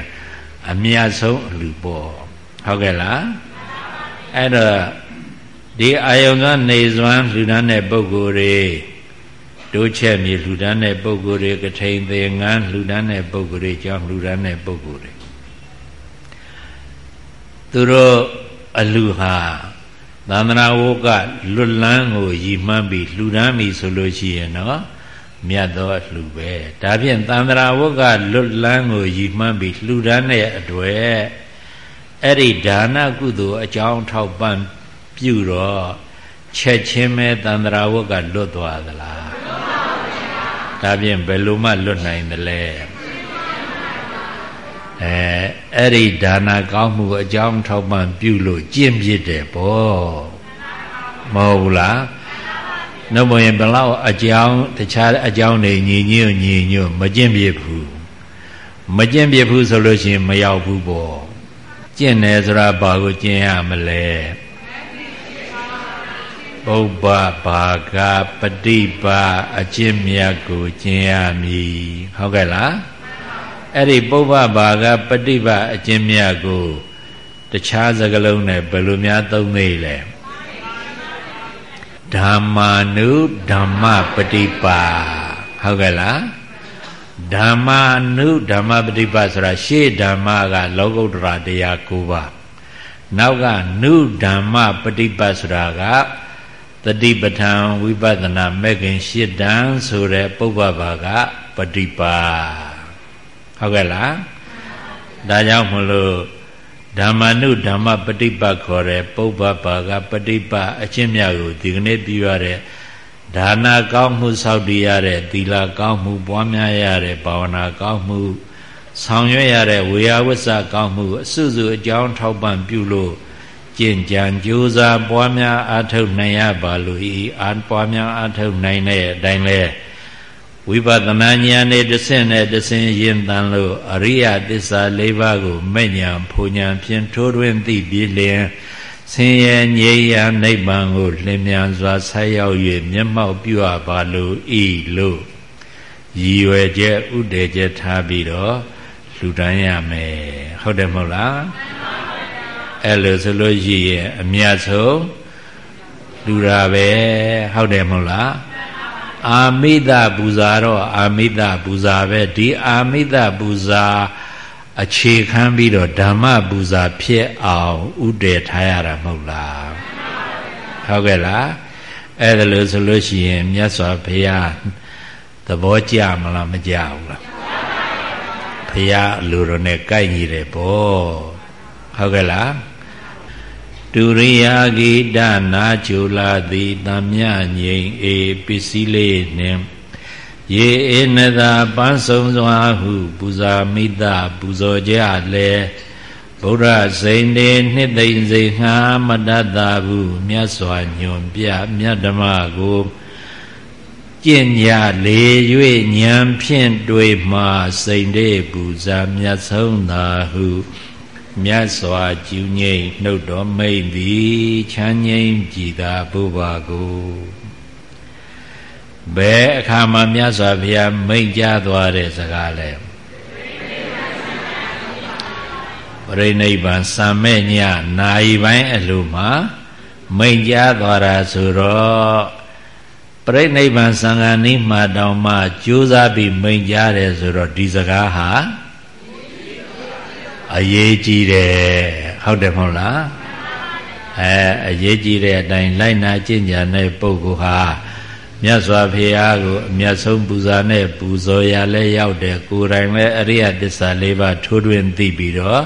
အမြတ်ဆုံးအလူပေါ့ဟုတ်ကဲ့လားအဲ့တော့ဒီအာယုံကနေစွမ်းလူတန်းတဲ့ပုဂ္ဂိုလ်တွေ တိုးချက်မြေလှူဒန်းတဲ့ပုဂ္ဂိုလ်တွေကထိန်သေးငန်းလှူဒန်းတဲ့ပုဂ္ဂိုလ်တွေကြောင့်လှူဒန်းတဲ့ပုဂ္ဂိုလ်တွေသူတို့အလူဟာသန္တနာဝကလွတ်လန်းကိုရည်မှန်းပြီးလှူဒန်းပြီဆိုလို့ရှိရင်တော့မြတ်သောအလှူပဲဒါဖြင့်သန္တရာဝကလွတ်လန်းကိုရည်မှန်းပြီးလှူဒန်းတဲ့အတွေ့အဲ့ဒီဒါနကုသိုလ်အကြောင်းထောက်ပံ့ပြုတော့ချက်ချင်းပဲသန္တရာဝကလွတ်သွားသလား ဒါဖြင့်ဘယ်လိုမှလွတ်နိုင်သလဲအဲအဲ့ဒီဒါနာကောင်းမှုအကြောင်းထောက်ပံ့ပြုလို့ကျင့်ပြစ်တယ်ပေါ့မဟုတ်ဘူးလားနှုတ်မရင်ဘလောက်အကြောင်းတခြားအကြောင်းတွေညီညွတ်ညီညွတ်မကျင့်ပြစ်ဘူးမကျင့်ပြစ်ဘူးဆိုလို့ရှိရင်မရောက်ဘူးပေါ့ကျင့်တယ်ဆိုတာဘာကိုကျင့်ရမလဲ ပုပ္ပဘာကပฏิပါအကျင့်မြတ်ကိုကျင့်ရမည်ဟုတ်ကဲ့လားအဲ့ဒီပုပ္ပဘာကပฏิပါအကျင့်မြတ်ကိုတခြားစကားလုံးနဲ့ဘယ်လိုများသုံးသေးလဲဓမ္မာနုဓမ္မပฏิပါဟုတ်ကဲ့လားဓမ္မာနုဓမ္မပฏิပါဆိုတာရှေ့ဓမ္မကလောကုတ္တရာတရား၉ပါးနောက်ကနုဓမ္မပฏิပါဆိုတာက တတိပဋ္ဌာန်ဝိပဿနာမဲ့ခင်ရှစ်တန်ဆိုတဲ့ပုပ္ပဘာကပฏิပါဟုတ်ကဲ့လားဒါကြောင့်မလို့ဓမ္မနုဓမ္မပฏิပတ်ခေါ်တဲ့ပုပ္ပဘာကပฏิပတ်အချင်းမြတ်ကိုဒီကနေ့ပြုရတဲ့ဒါနာကောင်းမှုစောင့်တည်ရတဲ့သီလကောင်းမှုပွားများရတဲ့ဘာဝနာကောင်းမှုဆောင်ရွက်ရတဲ့ဝေယဝစ္စကောင်းမှုအစွစုအကြောင်းထောက်ပံ့ပြုလို့ ကျင့်ကြံကြိုးစားပွားများအားထုတ်နိုင်ရပါလို့ဤအားပွားများအားထုတ်နိုင်တဲ့အတိုင်းလဲဝိပဿနာဉာဏ်နဲ့တဆင့်နဲ့တဆင့်ယဉ်တန်လို့အရိယသစ္စာ၄ပါးကိုမဲ့ညာဖူညာဖြင့်ထိုးထွင်းသိပြီးလျင်ဆင်းရဲငြိမ်းရာနိဗ္ဗာန်ကိုလင်းမြန်စွာဆက်ရောက်၍မျက်မှောက်ပြုအပ်ပါလို့ဤလို့ရည်ရွယ်ချက်ဥဒေချက်ထားပြီးတော့လှူဒန်းရမယ်ဟုတ်တယ်မဟုတ်လား အဲ့လိုဆိုလို့ရှိရင်အမြတ်ဆုံးလူတာပဲဟုတ်တယ်မဟုတ်လားအာမိတပူဇာတော့အာမိတပူဇာပဲဒီအာမိတပူဇာအခြေခံပြီးတော့ဓမ္မပူဇာဖြစ်အောင်ဥတည်ထားရတာမဟုတ်လားဟုတ်ကဲ့လားအဲ့ဒါလို့ဆိုလို့ရှိရင်မြတ်စွာဘုရားသဘောကျမလားမကျဘူးလားဘုရားအလိုတော်နဲ့ကိုက်ညီတယ်ပေါ့ ဟုတ်ကဲ့လားဒုရိယာဂိတနာချူလာသည်တမြငိမ်အေပစ္စည်းလေးနှင့်ယေဧနသာပန်းဆုံးစွာဟုပူဇာမိတပူဇော်ကြလေဗုဒ္ဓစိန်တေနှစ်သိမ့်စိငှာမတတ်တာဘူးမြတ်စွာညွန်ပြမြတ်ဓမ္မကိုကျင့်ကြလေ၍ဉာဏ်ဖြင့်တွေ့မှစိန်တေပူဇာမြတ်ဆုံးသာဟု မြတ်စွာကျူးငိမ့်နှုတ်တော်မိတ်သည်ချမ်းငိမ့်ကြည်သာဘုရားကိုဘယ်အခါမှမြတ်စွာဘုရားမိန့်ကြားသွားတဲ့စကားလဲပရိနိဗ္ဗာန်စံမဲ့ညနာယီပိုင်းအလိုမှာမိန့်ကြားသွားတာဆိုတော့ပရိနိဗ္ဗာန်စံဃာနိမှာတောင်မှကြိုးစားပြီးမိန့်ကြားတယ်ဆိုတော့ဒီစကားဟာ အရေးကြီးတယ်ဟုတ်တယ်မဟုတ်လားအဲအရေးကြီးတဲ့အတိုင်းလိုက်နာကျင့်ကြံတဲ့ပုဂ္ဂိုလ်ဟာမြတ်စွာဘုရားကိုအမြတ်ဆုံးပူဇာနဲ့ပူဇော်ရလဲရောက်တယ်ကိုယ်တိုင်လည်းအရိယတစ္ဆာလေးပါးထိုးထွင်းသိပြီးတော့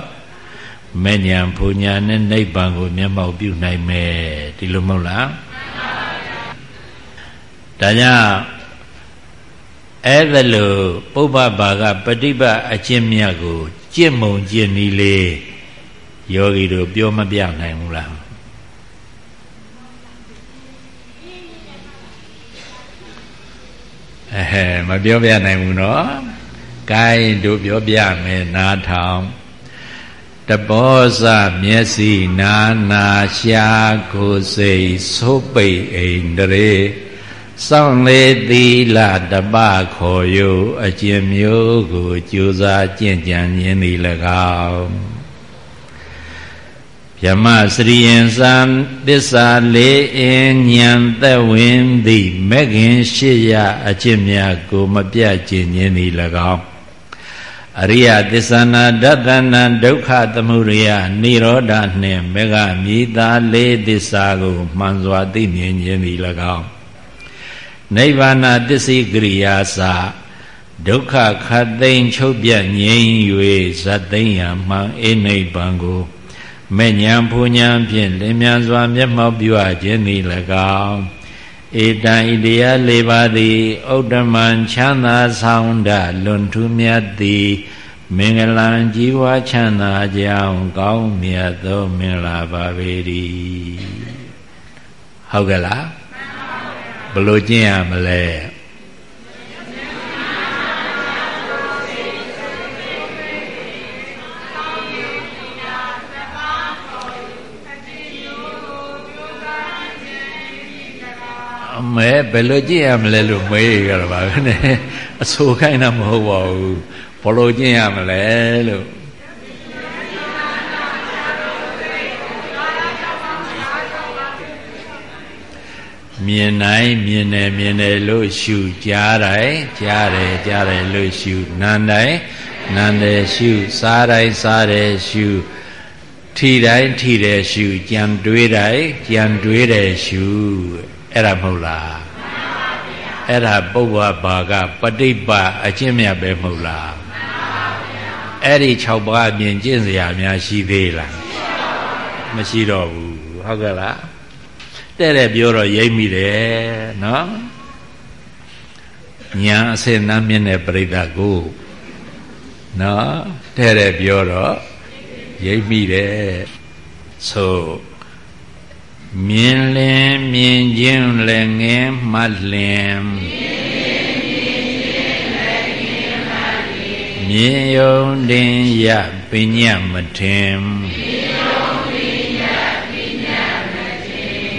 မဲ့ညာဘုံညာနဲ့နိဗ္ဗာန်ကိုမျက်မှောက်ပြုနိုင်မယ်ဒီလိုမဟုတ်လားဒါကြောင့်အဲ့ဒါလို့ပုပ္ပဘာကပฏิပတ်အချင်းမြတ်ကို ကြင့်မုံကြင့်နီးလေးယောဂီတို့ပြောမပြနိုင်ဘူးလားအဲမပြောပြနိုင်ဘူးနော်။ကိုင်းတို့ပြောပြမယ်နားထောင်တဘောဇမျက်စိနာနာရှာကိုယ်စိတ်သို့ပိတ်အိန္ဒြေ စောင့်လေသီလတပခေါ်ယုအကျင့်မျိုးကိုကြိုးစားကျင့်ကြံခြင်းသည်၎င်းယမစရိယံသံသစ္စာလေးအင်းဉာဏ်သက်ဝင်သည်မဂ်ခင်ရှိရအကျင့်များကိုမပြတ်ကျင့်ခြင်းသည်၎င်းအရိယသစ္ဆနာဒသနာဒုက္ခသမုဒယនិရောဓနှင့်မေဃမြည်သာလေးသစ္စာကိုမှန်စွာသိမြင်ခြင်းသည်၎င်း နိဗ္ဗာန်တစ္ဆိကရိယာစာဒုက္ခခတ်သိမ်းချုပ်ပြတ်ငြိမ်း၍ဇတ်သိမ်းရမှန်အိနိဗ္ဗာန်ကိုမဲ့ညာဖူညာဖြင့်လင်းမြန်စွာမျက်မှောက်ပြုအပ်ခြင်းသည်၎င်းဧတံဣတရား၄ပါးသည်ဥဒ္ဓမံချမ်းသာဆောင်တလွန်ထူးမြတ်သည်မင်္ဂလံជីវချမ်းသာကြောင်းကောင်းမြတ်သောမင်္ဂလာပါပေ၏ဟုတ်ကဲ့လား ဘယ်လိုကျင့်ရမလဲအမဲဘယ်လိုကြည့်ရမလဲလို့မေးကြတော့ပါပဲအဆိုခိုင်းတာမဟုတ်ပါဘူးဘယ်လိုကြည့်ရမလဲလို့ မြင်နိုင်မြင်တယ်မြင်တယ်လို့ရှုကြားတယ်ကြားတယ်ကြားတယ်လို့ရှုနားတယ်နားတယ်ရှုစားတယ်စားတယ်ရှုထိတိုင်းထိတယ်ရှုကြံတွေးတယ်ကြံတွေးတယ်ရှုအဲ့ဒါမဟုတ်လားအဲ့ဒါပုဗ္ဗဘာကပဋိပ္ပအချင်းမြတ်ပဲမဟုတ်လားအဲ့ဒီ6ပါးအပြင်ကျင့်စရာများရှိသေးလားမရှိတော့ဘူးဟုတ်ကဲ့လား တဲ့တဲ့ပြောတော့ရိပ်မိတယ်နော်ညာအစင်နှမ်းမြင့်တဲ့ပြိဿကိုနော်တဲ့တဲ့ပြောတော့ရိပ်မိတယ်ဆိုမြင်လင်မြင်ခြင်းလည်းငင်မှလင်မြင်ယုံတင်ရပညာမထင်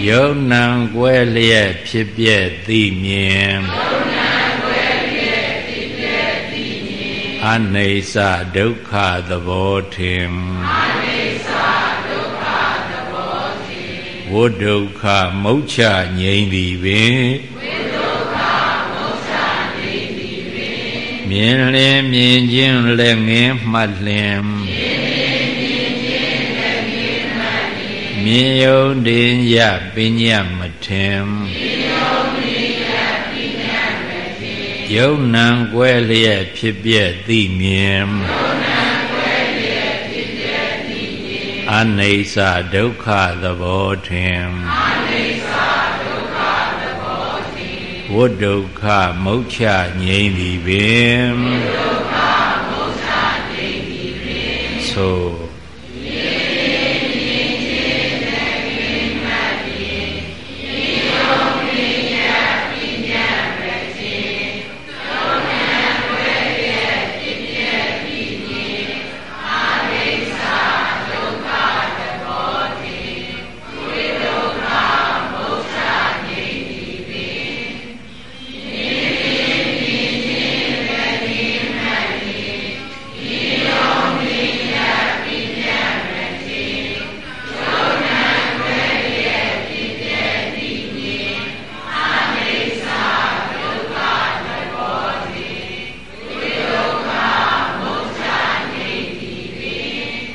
ယုံနံကွဲလျက်ဖြစ်ပြက်သိမြင်အနိစ္စဒုက္ခသဘောထင်အနိစ္စဒုက္ခသဘောထင်ဝဝိဒုက္ခမုတ်ချငြိမ်းသည်ပင်ဝိဒုက္ခမုတ်ချငြိမ်းသည်ပင်မြင်လင်မြင်ခြင်းလက်ငင်းမှတ်လင်မြင်လင် မြင်ယုံတင်ရပညာမထင်မြင်ယုံတင်ရပညာမထင်ယုံနံကွဲလျက်ဖြစ်ပြည့်သိမြင်ယုံအနိစ္စဒုက္ခသဘောထင်အနိစ္စဒုက္ခသဘောထင်ဝိဒုက္ခမုတ်ချငြိမ့်သည်ပင်ဝိဒုက္ခမုတ်ချငြိမ့်သည်ပင်သို့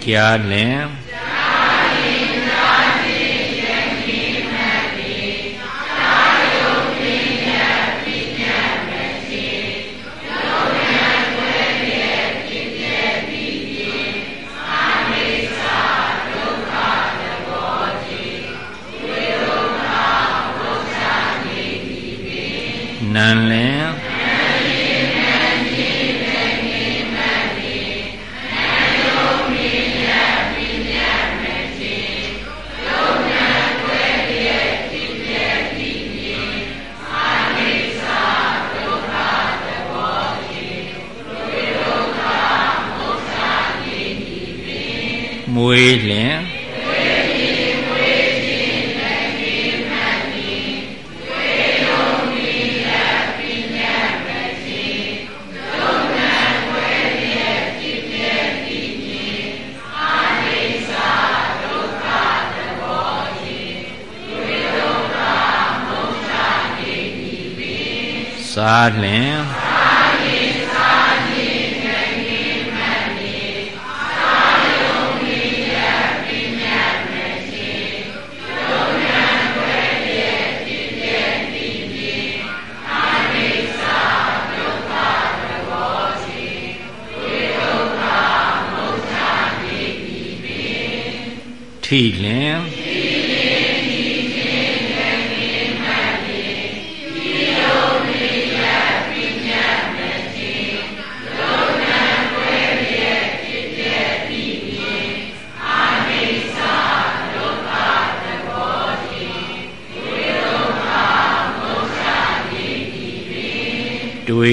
ကြားလင်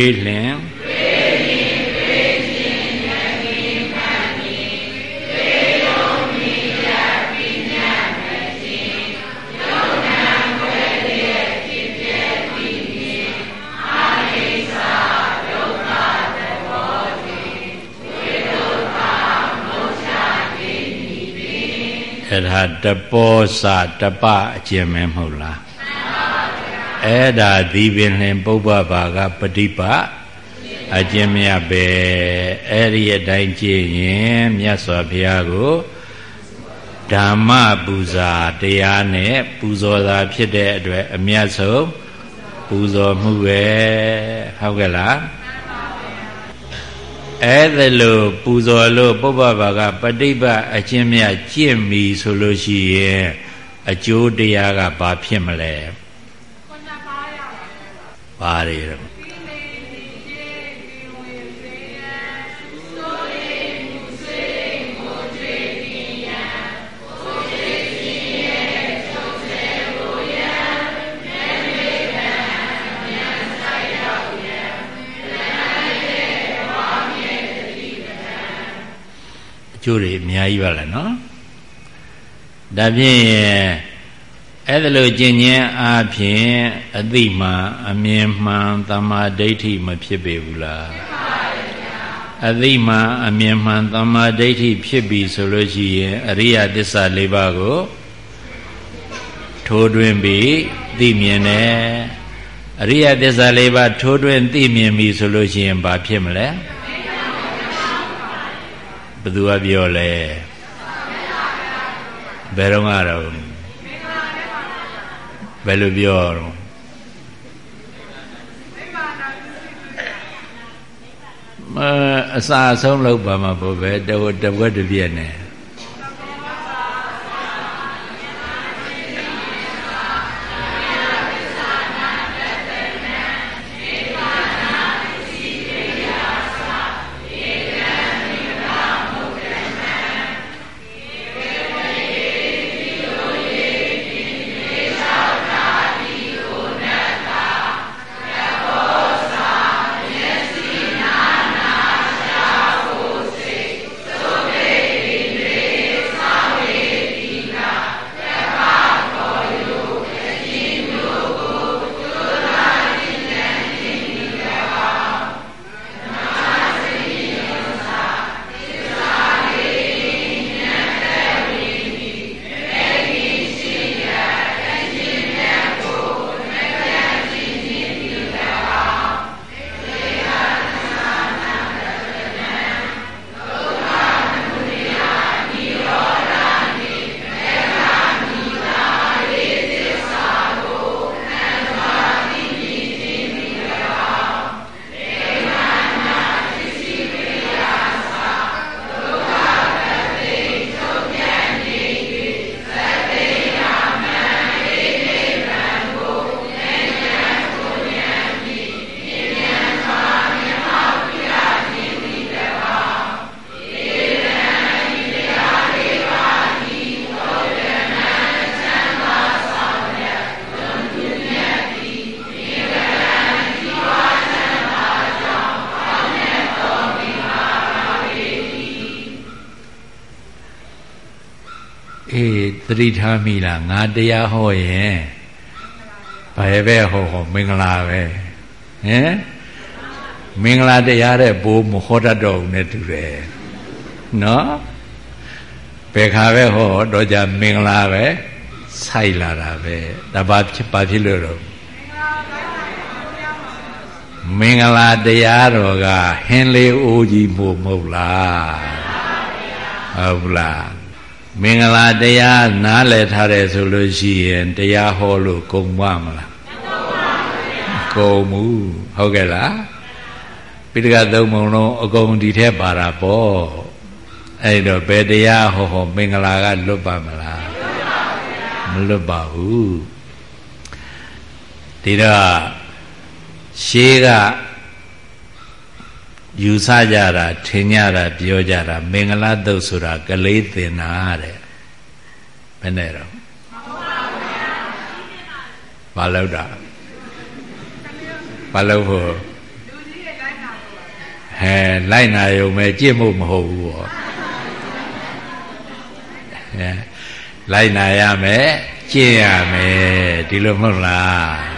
တွေးလင်အဲ့ဒါတပောစတပအကျင့်မဲမဟုတ်လား အဲ့ဒါဒီပင်လင်ပုပ္ပဘာကပฏิပအကျင့်မြတ်ပဲအဲ့ဒီအတိုင်းကြည့်ရင်မြတ်စွာဘုရားကိုဓမ္မပူဇာတရားနဲ့ပူဇော်တာဖြစ်တဲ့အတွက်အမြတ်ဆုံးပူဇော်မှုပဲဟုတ်ကဲ့လားအဲ့ဒါလို့ပူဇော်လို့ပုပ္ပဘာကပฏิပတ်အချင်းမြတ်ကျင့်ပြီဆိုလို့ရှိရင်အကျိုးတရားကဘာဖြစ်မလဲ ဘာတွေတော့ကျိုးတွေအများကြီးပါလားနော်ဒါဖြင့် အဲ့ဒါလို့ကျင့်ခြင်းအပြင်အတိမှန်အမြင်မှန်တမာဒိဋ္ဌိမဖြစ်ပေဘူးလားအတိမှန်အမြင်မှန်တမာဒိဋ္ဌိဖြစ်ပြီဆိုလို့ရှိရင်အရိယသစ္စာ၄ပါးကိုထိုးတွင်ပြီးသိမြင်တယ်အရိယသစ္စာလေးပါးထိုးတွင်သိမြင်ပြီဆိုလို့ရှိရင်ဘာဖြစ်မလဲဘသူကပြောလဲဘယ်တော့ကတော့ ဘယ်လိုပြောတော့မအစာဆုံးလောက်ပါမှာပေါ့ပဲတဝတဝက်တပြည့်နဲ့ သတိထားမိလားငါတရားဟောရင်ဘာပဲဟောဟောမင်္ဂလာပဲဟင်မင်္ဂလာတရားတဲ့ဘိုးမဟောတတ်တော့ဘူးနဲ့တူတယ်နော်ဘယ်ခါပဲဟောတော့ကြမင်္ဂလာပဲဆိုင်လာတာပဲဒါဘာဖြစ်ဘာဖြစ်လို့တော့မင်္ဂလာတရားတော်ကဟင်းလေးအိုးကြီးမို့မဟုတ်လားဟုတ်လား မင်္ဂလာတရားနားလည်ထားတယ်ဆိုလို့ရှိရင်တရားဟောလို့ဂုံမမလားဂုံမှုဟုတ်ကဲ့လားပိဋကသုံးပုံလုံးအကုန်ဒီထဲပါတာပေါ့အဲ့တော့ဘယ်တရားဟောဟောမင်္ဂလာကလွတ်ပါမလားမလွတ်ပါဘူးဒီတော့ရှေးက ယူဆကြတာထင်ကြတာပြောကြတာမင်္ဂလာတုတ်ဆိုတာကလေးသင်တာတဲ့ဘယ်နဲ့တော့ဘာလို့တာဘာလို့ဟိုဟဲလိုက်နာရုံပဲကြည့်မှုမဟုတ်ဘူးပေါ့ဟဲလိုက်နာရမယ်ကြည့်ရမယ်ဒီလိုမဟုတ်လား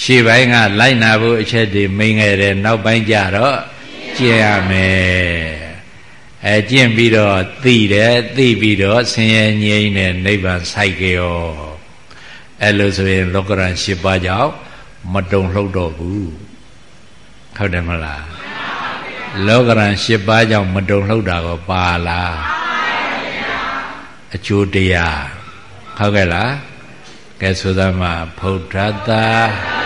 ရှေ့ပိုင်းကလိုက်နာဖို့အချက်တွေမိန်ခဲ့တယ်နောက်ပိုင်းကျတော့ကျင့်ရမယ်အဲကျင့်ပြီးတော့သိတယ်သိပြီးတော့ဆင်းရဲငြိမ်းတဲ့နိဗ္ဗာန်ဆိုင်ကြောအဲလိုဆိုရင်လောကရန်၈ပါးကြောင့်မတုံလှုပ်တော့ဘူးဟုတ်တယ်မလားလောကရန်၈ပါးကြောင့်မတုံလှုပ်တာကိုပါလားအကျိုးတရားဟုတ်ကဲ့လားကဲဆိုသမှာဗုဒ္ဓတာ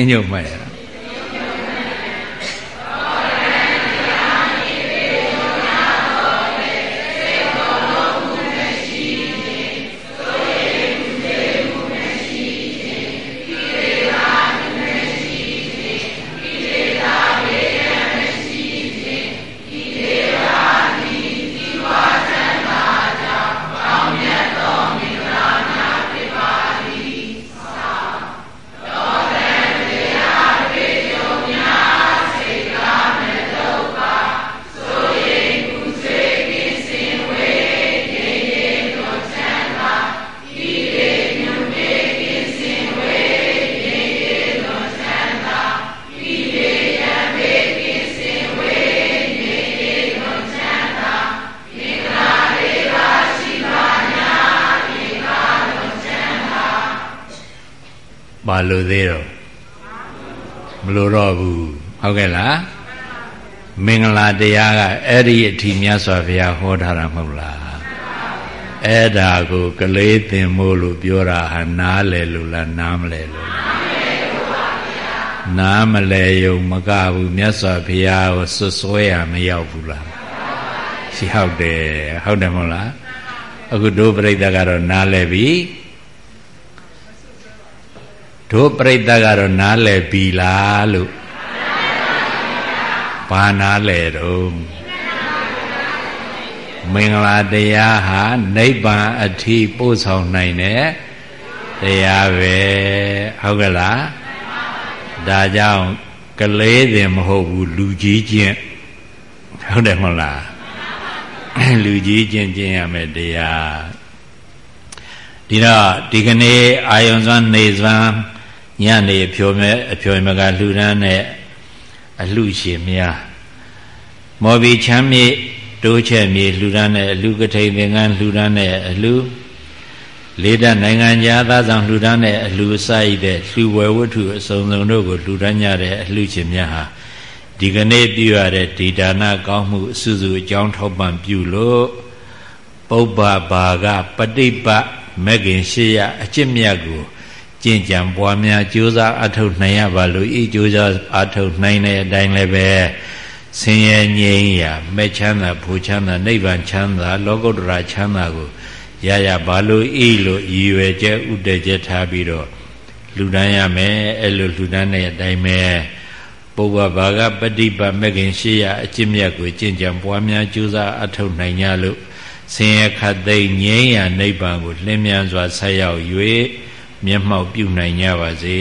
ဆိုလေအချင်းချုပ်မှတ်ရ ဟုတ်ကဲ့လားမင်္ဂလာတရားကအဲ့ဒီအထိမြတ်စွာဘုရားဟောထားတာမဟုတ်လားအဲ့ဒါကိုကလေးသင်မို့လို့ပြောတာဟာနားလေလို့လားနားမလဲလို့နားမလဲယုံမကဘူးမြတ်စွာဘုရားကိုစွတ်စွဲရမရောက်ဘူးလားရှိဟုတ်တယ်ဟုတ်တယ်မဟုတ်လားအခုတို့ပြိဿကတော့နားလဲပြီတို့ပြိဿကတော့နားလဲပြီလားလို့ ဘာနားလဲတော့မင်္ဂလာတရားဟာနိဗ္ဗာန်အထိပို့ဆောင်နိုင်တဲ့တရားပဲဟုတ်ကဲ့လားဒါကြောင့်ကလေးတင်မဟုတ်ဘူးလူကြီးချင်းဟုတ်တယ်မဟုတ်လားလူကြီးချင်းကျင့်ရမယ်တရားဒီတော့ဒီကနေ့အာယုံစွမ်းနေစွမ်းညနေအဖြိုမဲ့အဖြိုမကလှူဒန်းတဲ့ အလှရှင်များမော်ဘီချမ်းမြေတိုးချက်မြေလှူဒန်းတဲ့အလှကထိန်သင်္ကန်းလှူဒန်းတဲ့အလှလေးတနိုင်ငံသားသားဆောင်လှူဒန်းတဲ့အလှအစာရတဲ့လှူဝယ်ဝတ္ထုအစုံစုံတို့ကိုလှူဒန်းကြတဲ့အလှရှင်များဟာဒီကနေ့ပြုရတဲ့ဒီဒါနကောင်းမှုအစုစုအကြောင်းထောက်ပံ့ပြုလို့ပုပ္ပဘာကပฏิပတ်မဂ္ဂင်ရှိရအကျင့်မြတ်ကို ကျင့်ကြံပွားများကြိုးစားအထောက်နိုင်ရပါလို့ဤကြိုးစားအထောက်နိုင်တဲ့အတိုင်းလည်းပဲဆင်းရဲငြိမ်းရာမဲ့ချမ်းသာဖူချမ်းသာနိဗ္ဗာန်ချမ်းသာလောကုတ္တရာချမ်းသာကိုရရပါလို့ဤလို့ရည်ရွယ်ချက်ဥတည်ချက်ထားပြီးတော့လူတန်းရမယ်အဲ့လိုလူတန်းတဲ့အတိုင်းပဲပုဗ္ဗဘာဂပฏิပတ်မဂ္ဂင်ရှိရအကျင့်မြတ်ကိုကျင့်ကြံပွားများကြိုးစားအထောက်နိုင်ကြလို့ဆင်းရဲခတ်သိမ်းငြိမ်းရာနိဗ္ဗာန်ကိုလင်းမြန်စွာဆက်ရောက်၍ မျက်မှောက်ပြုနိုင်ကြပါစေ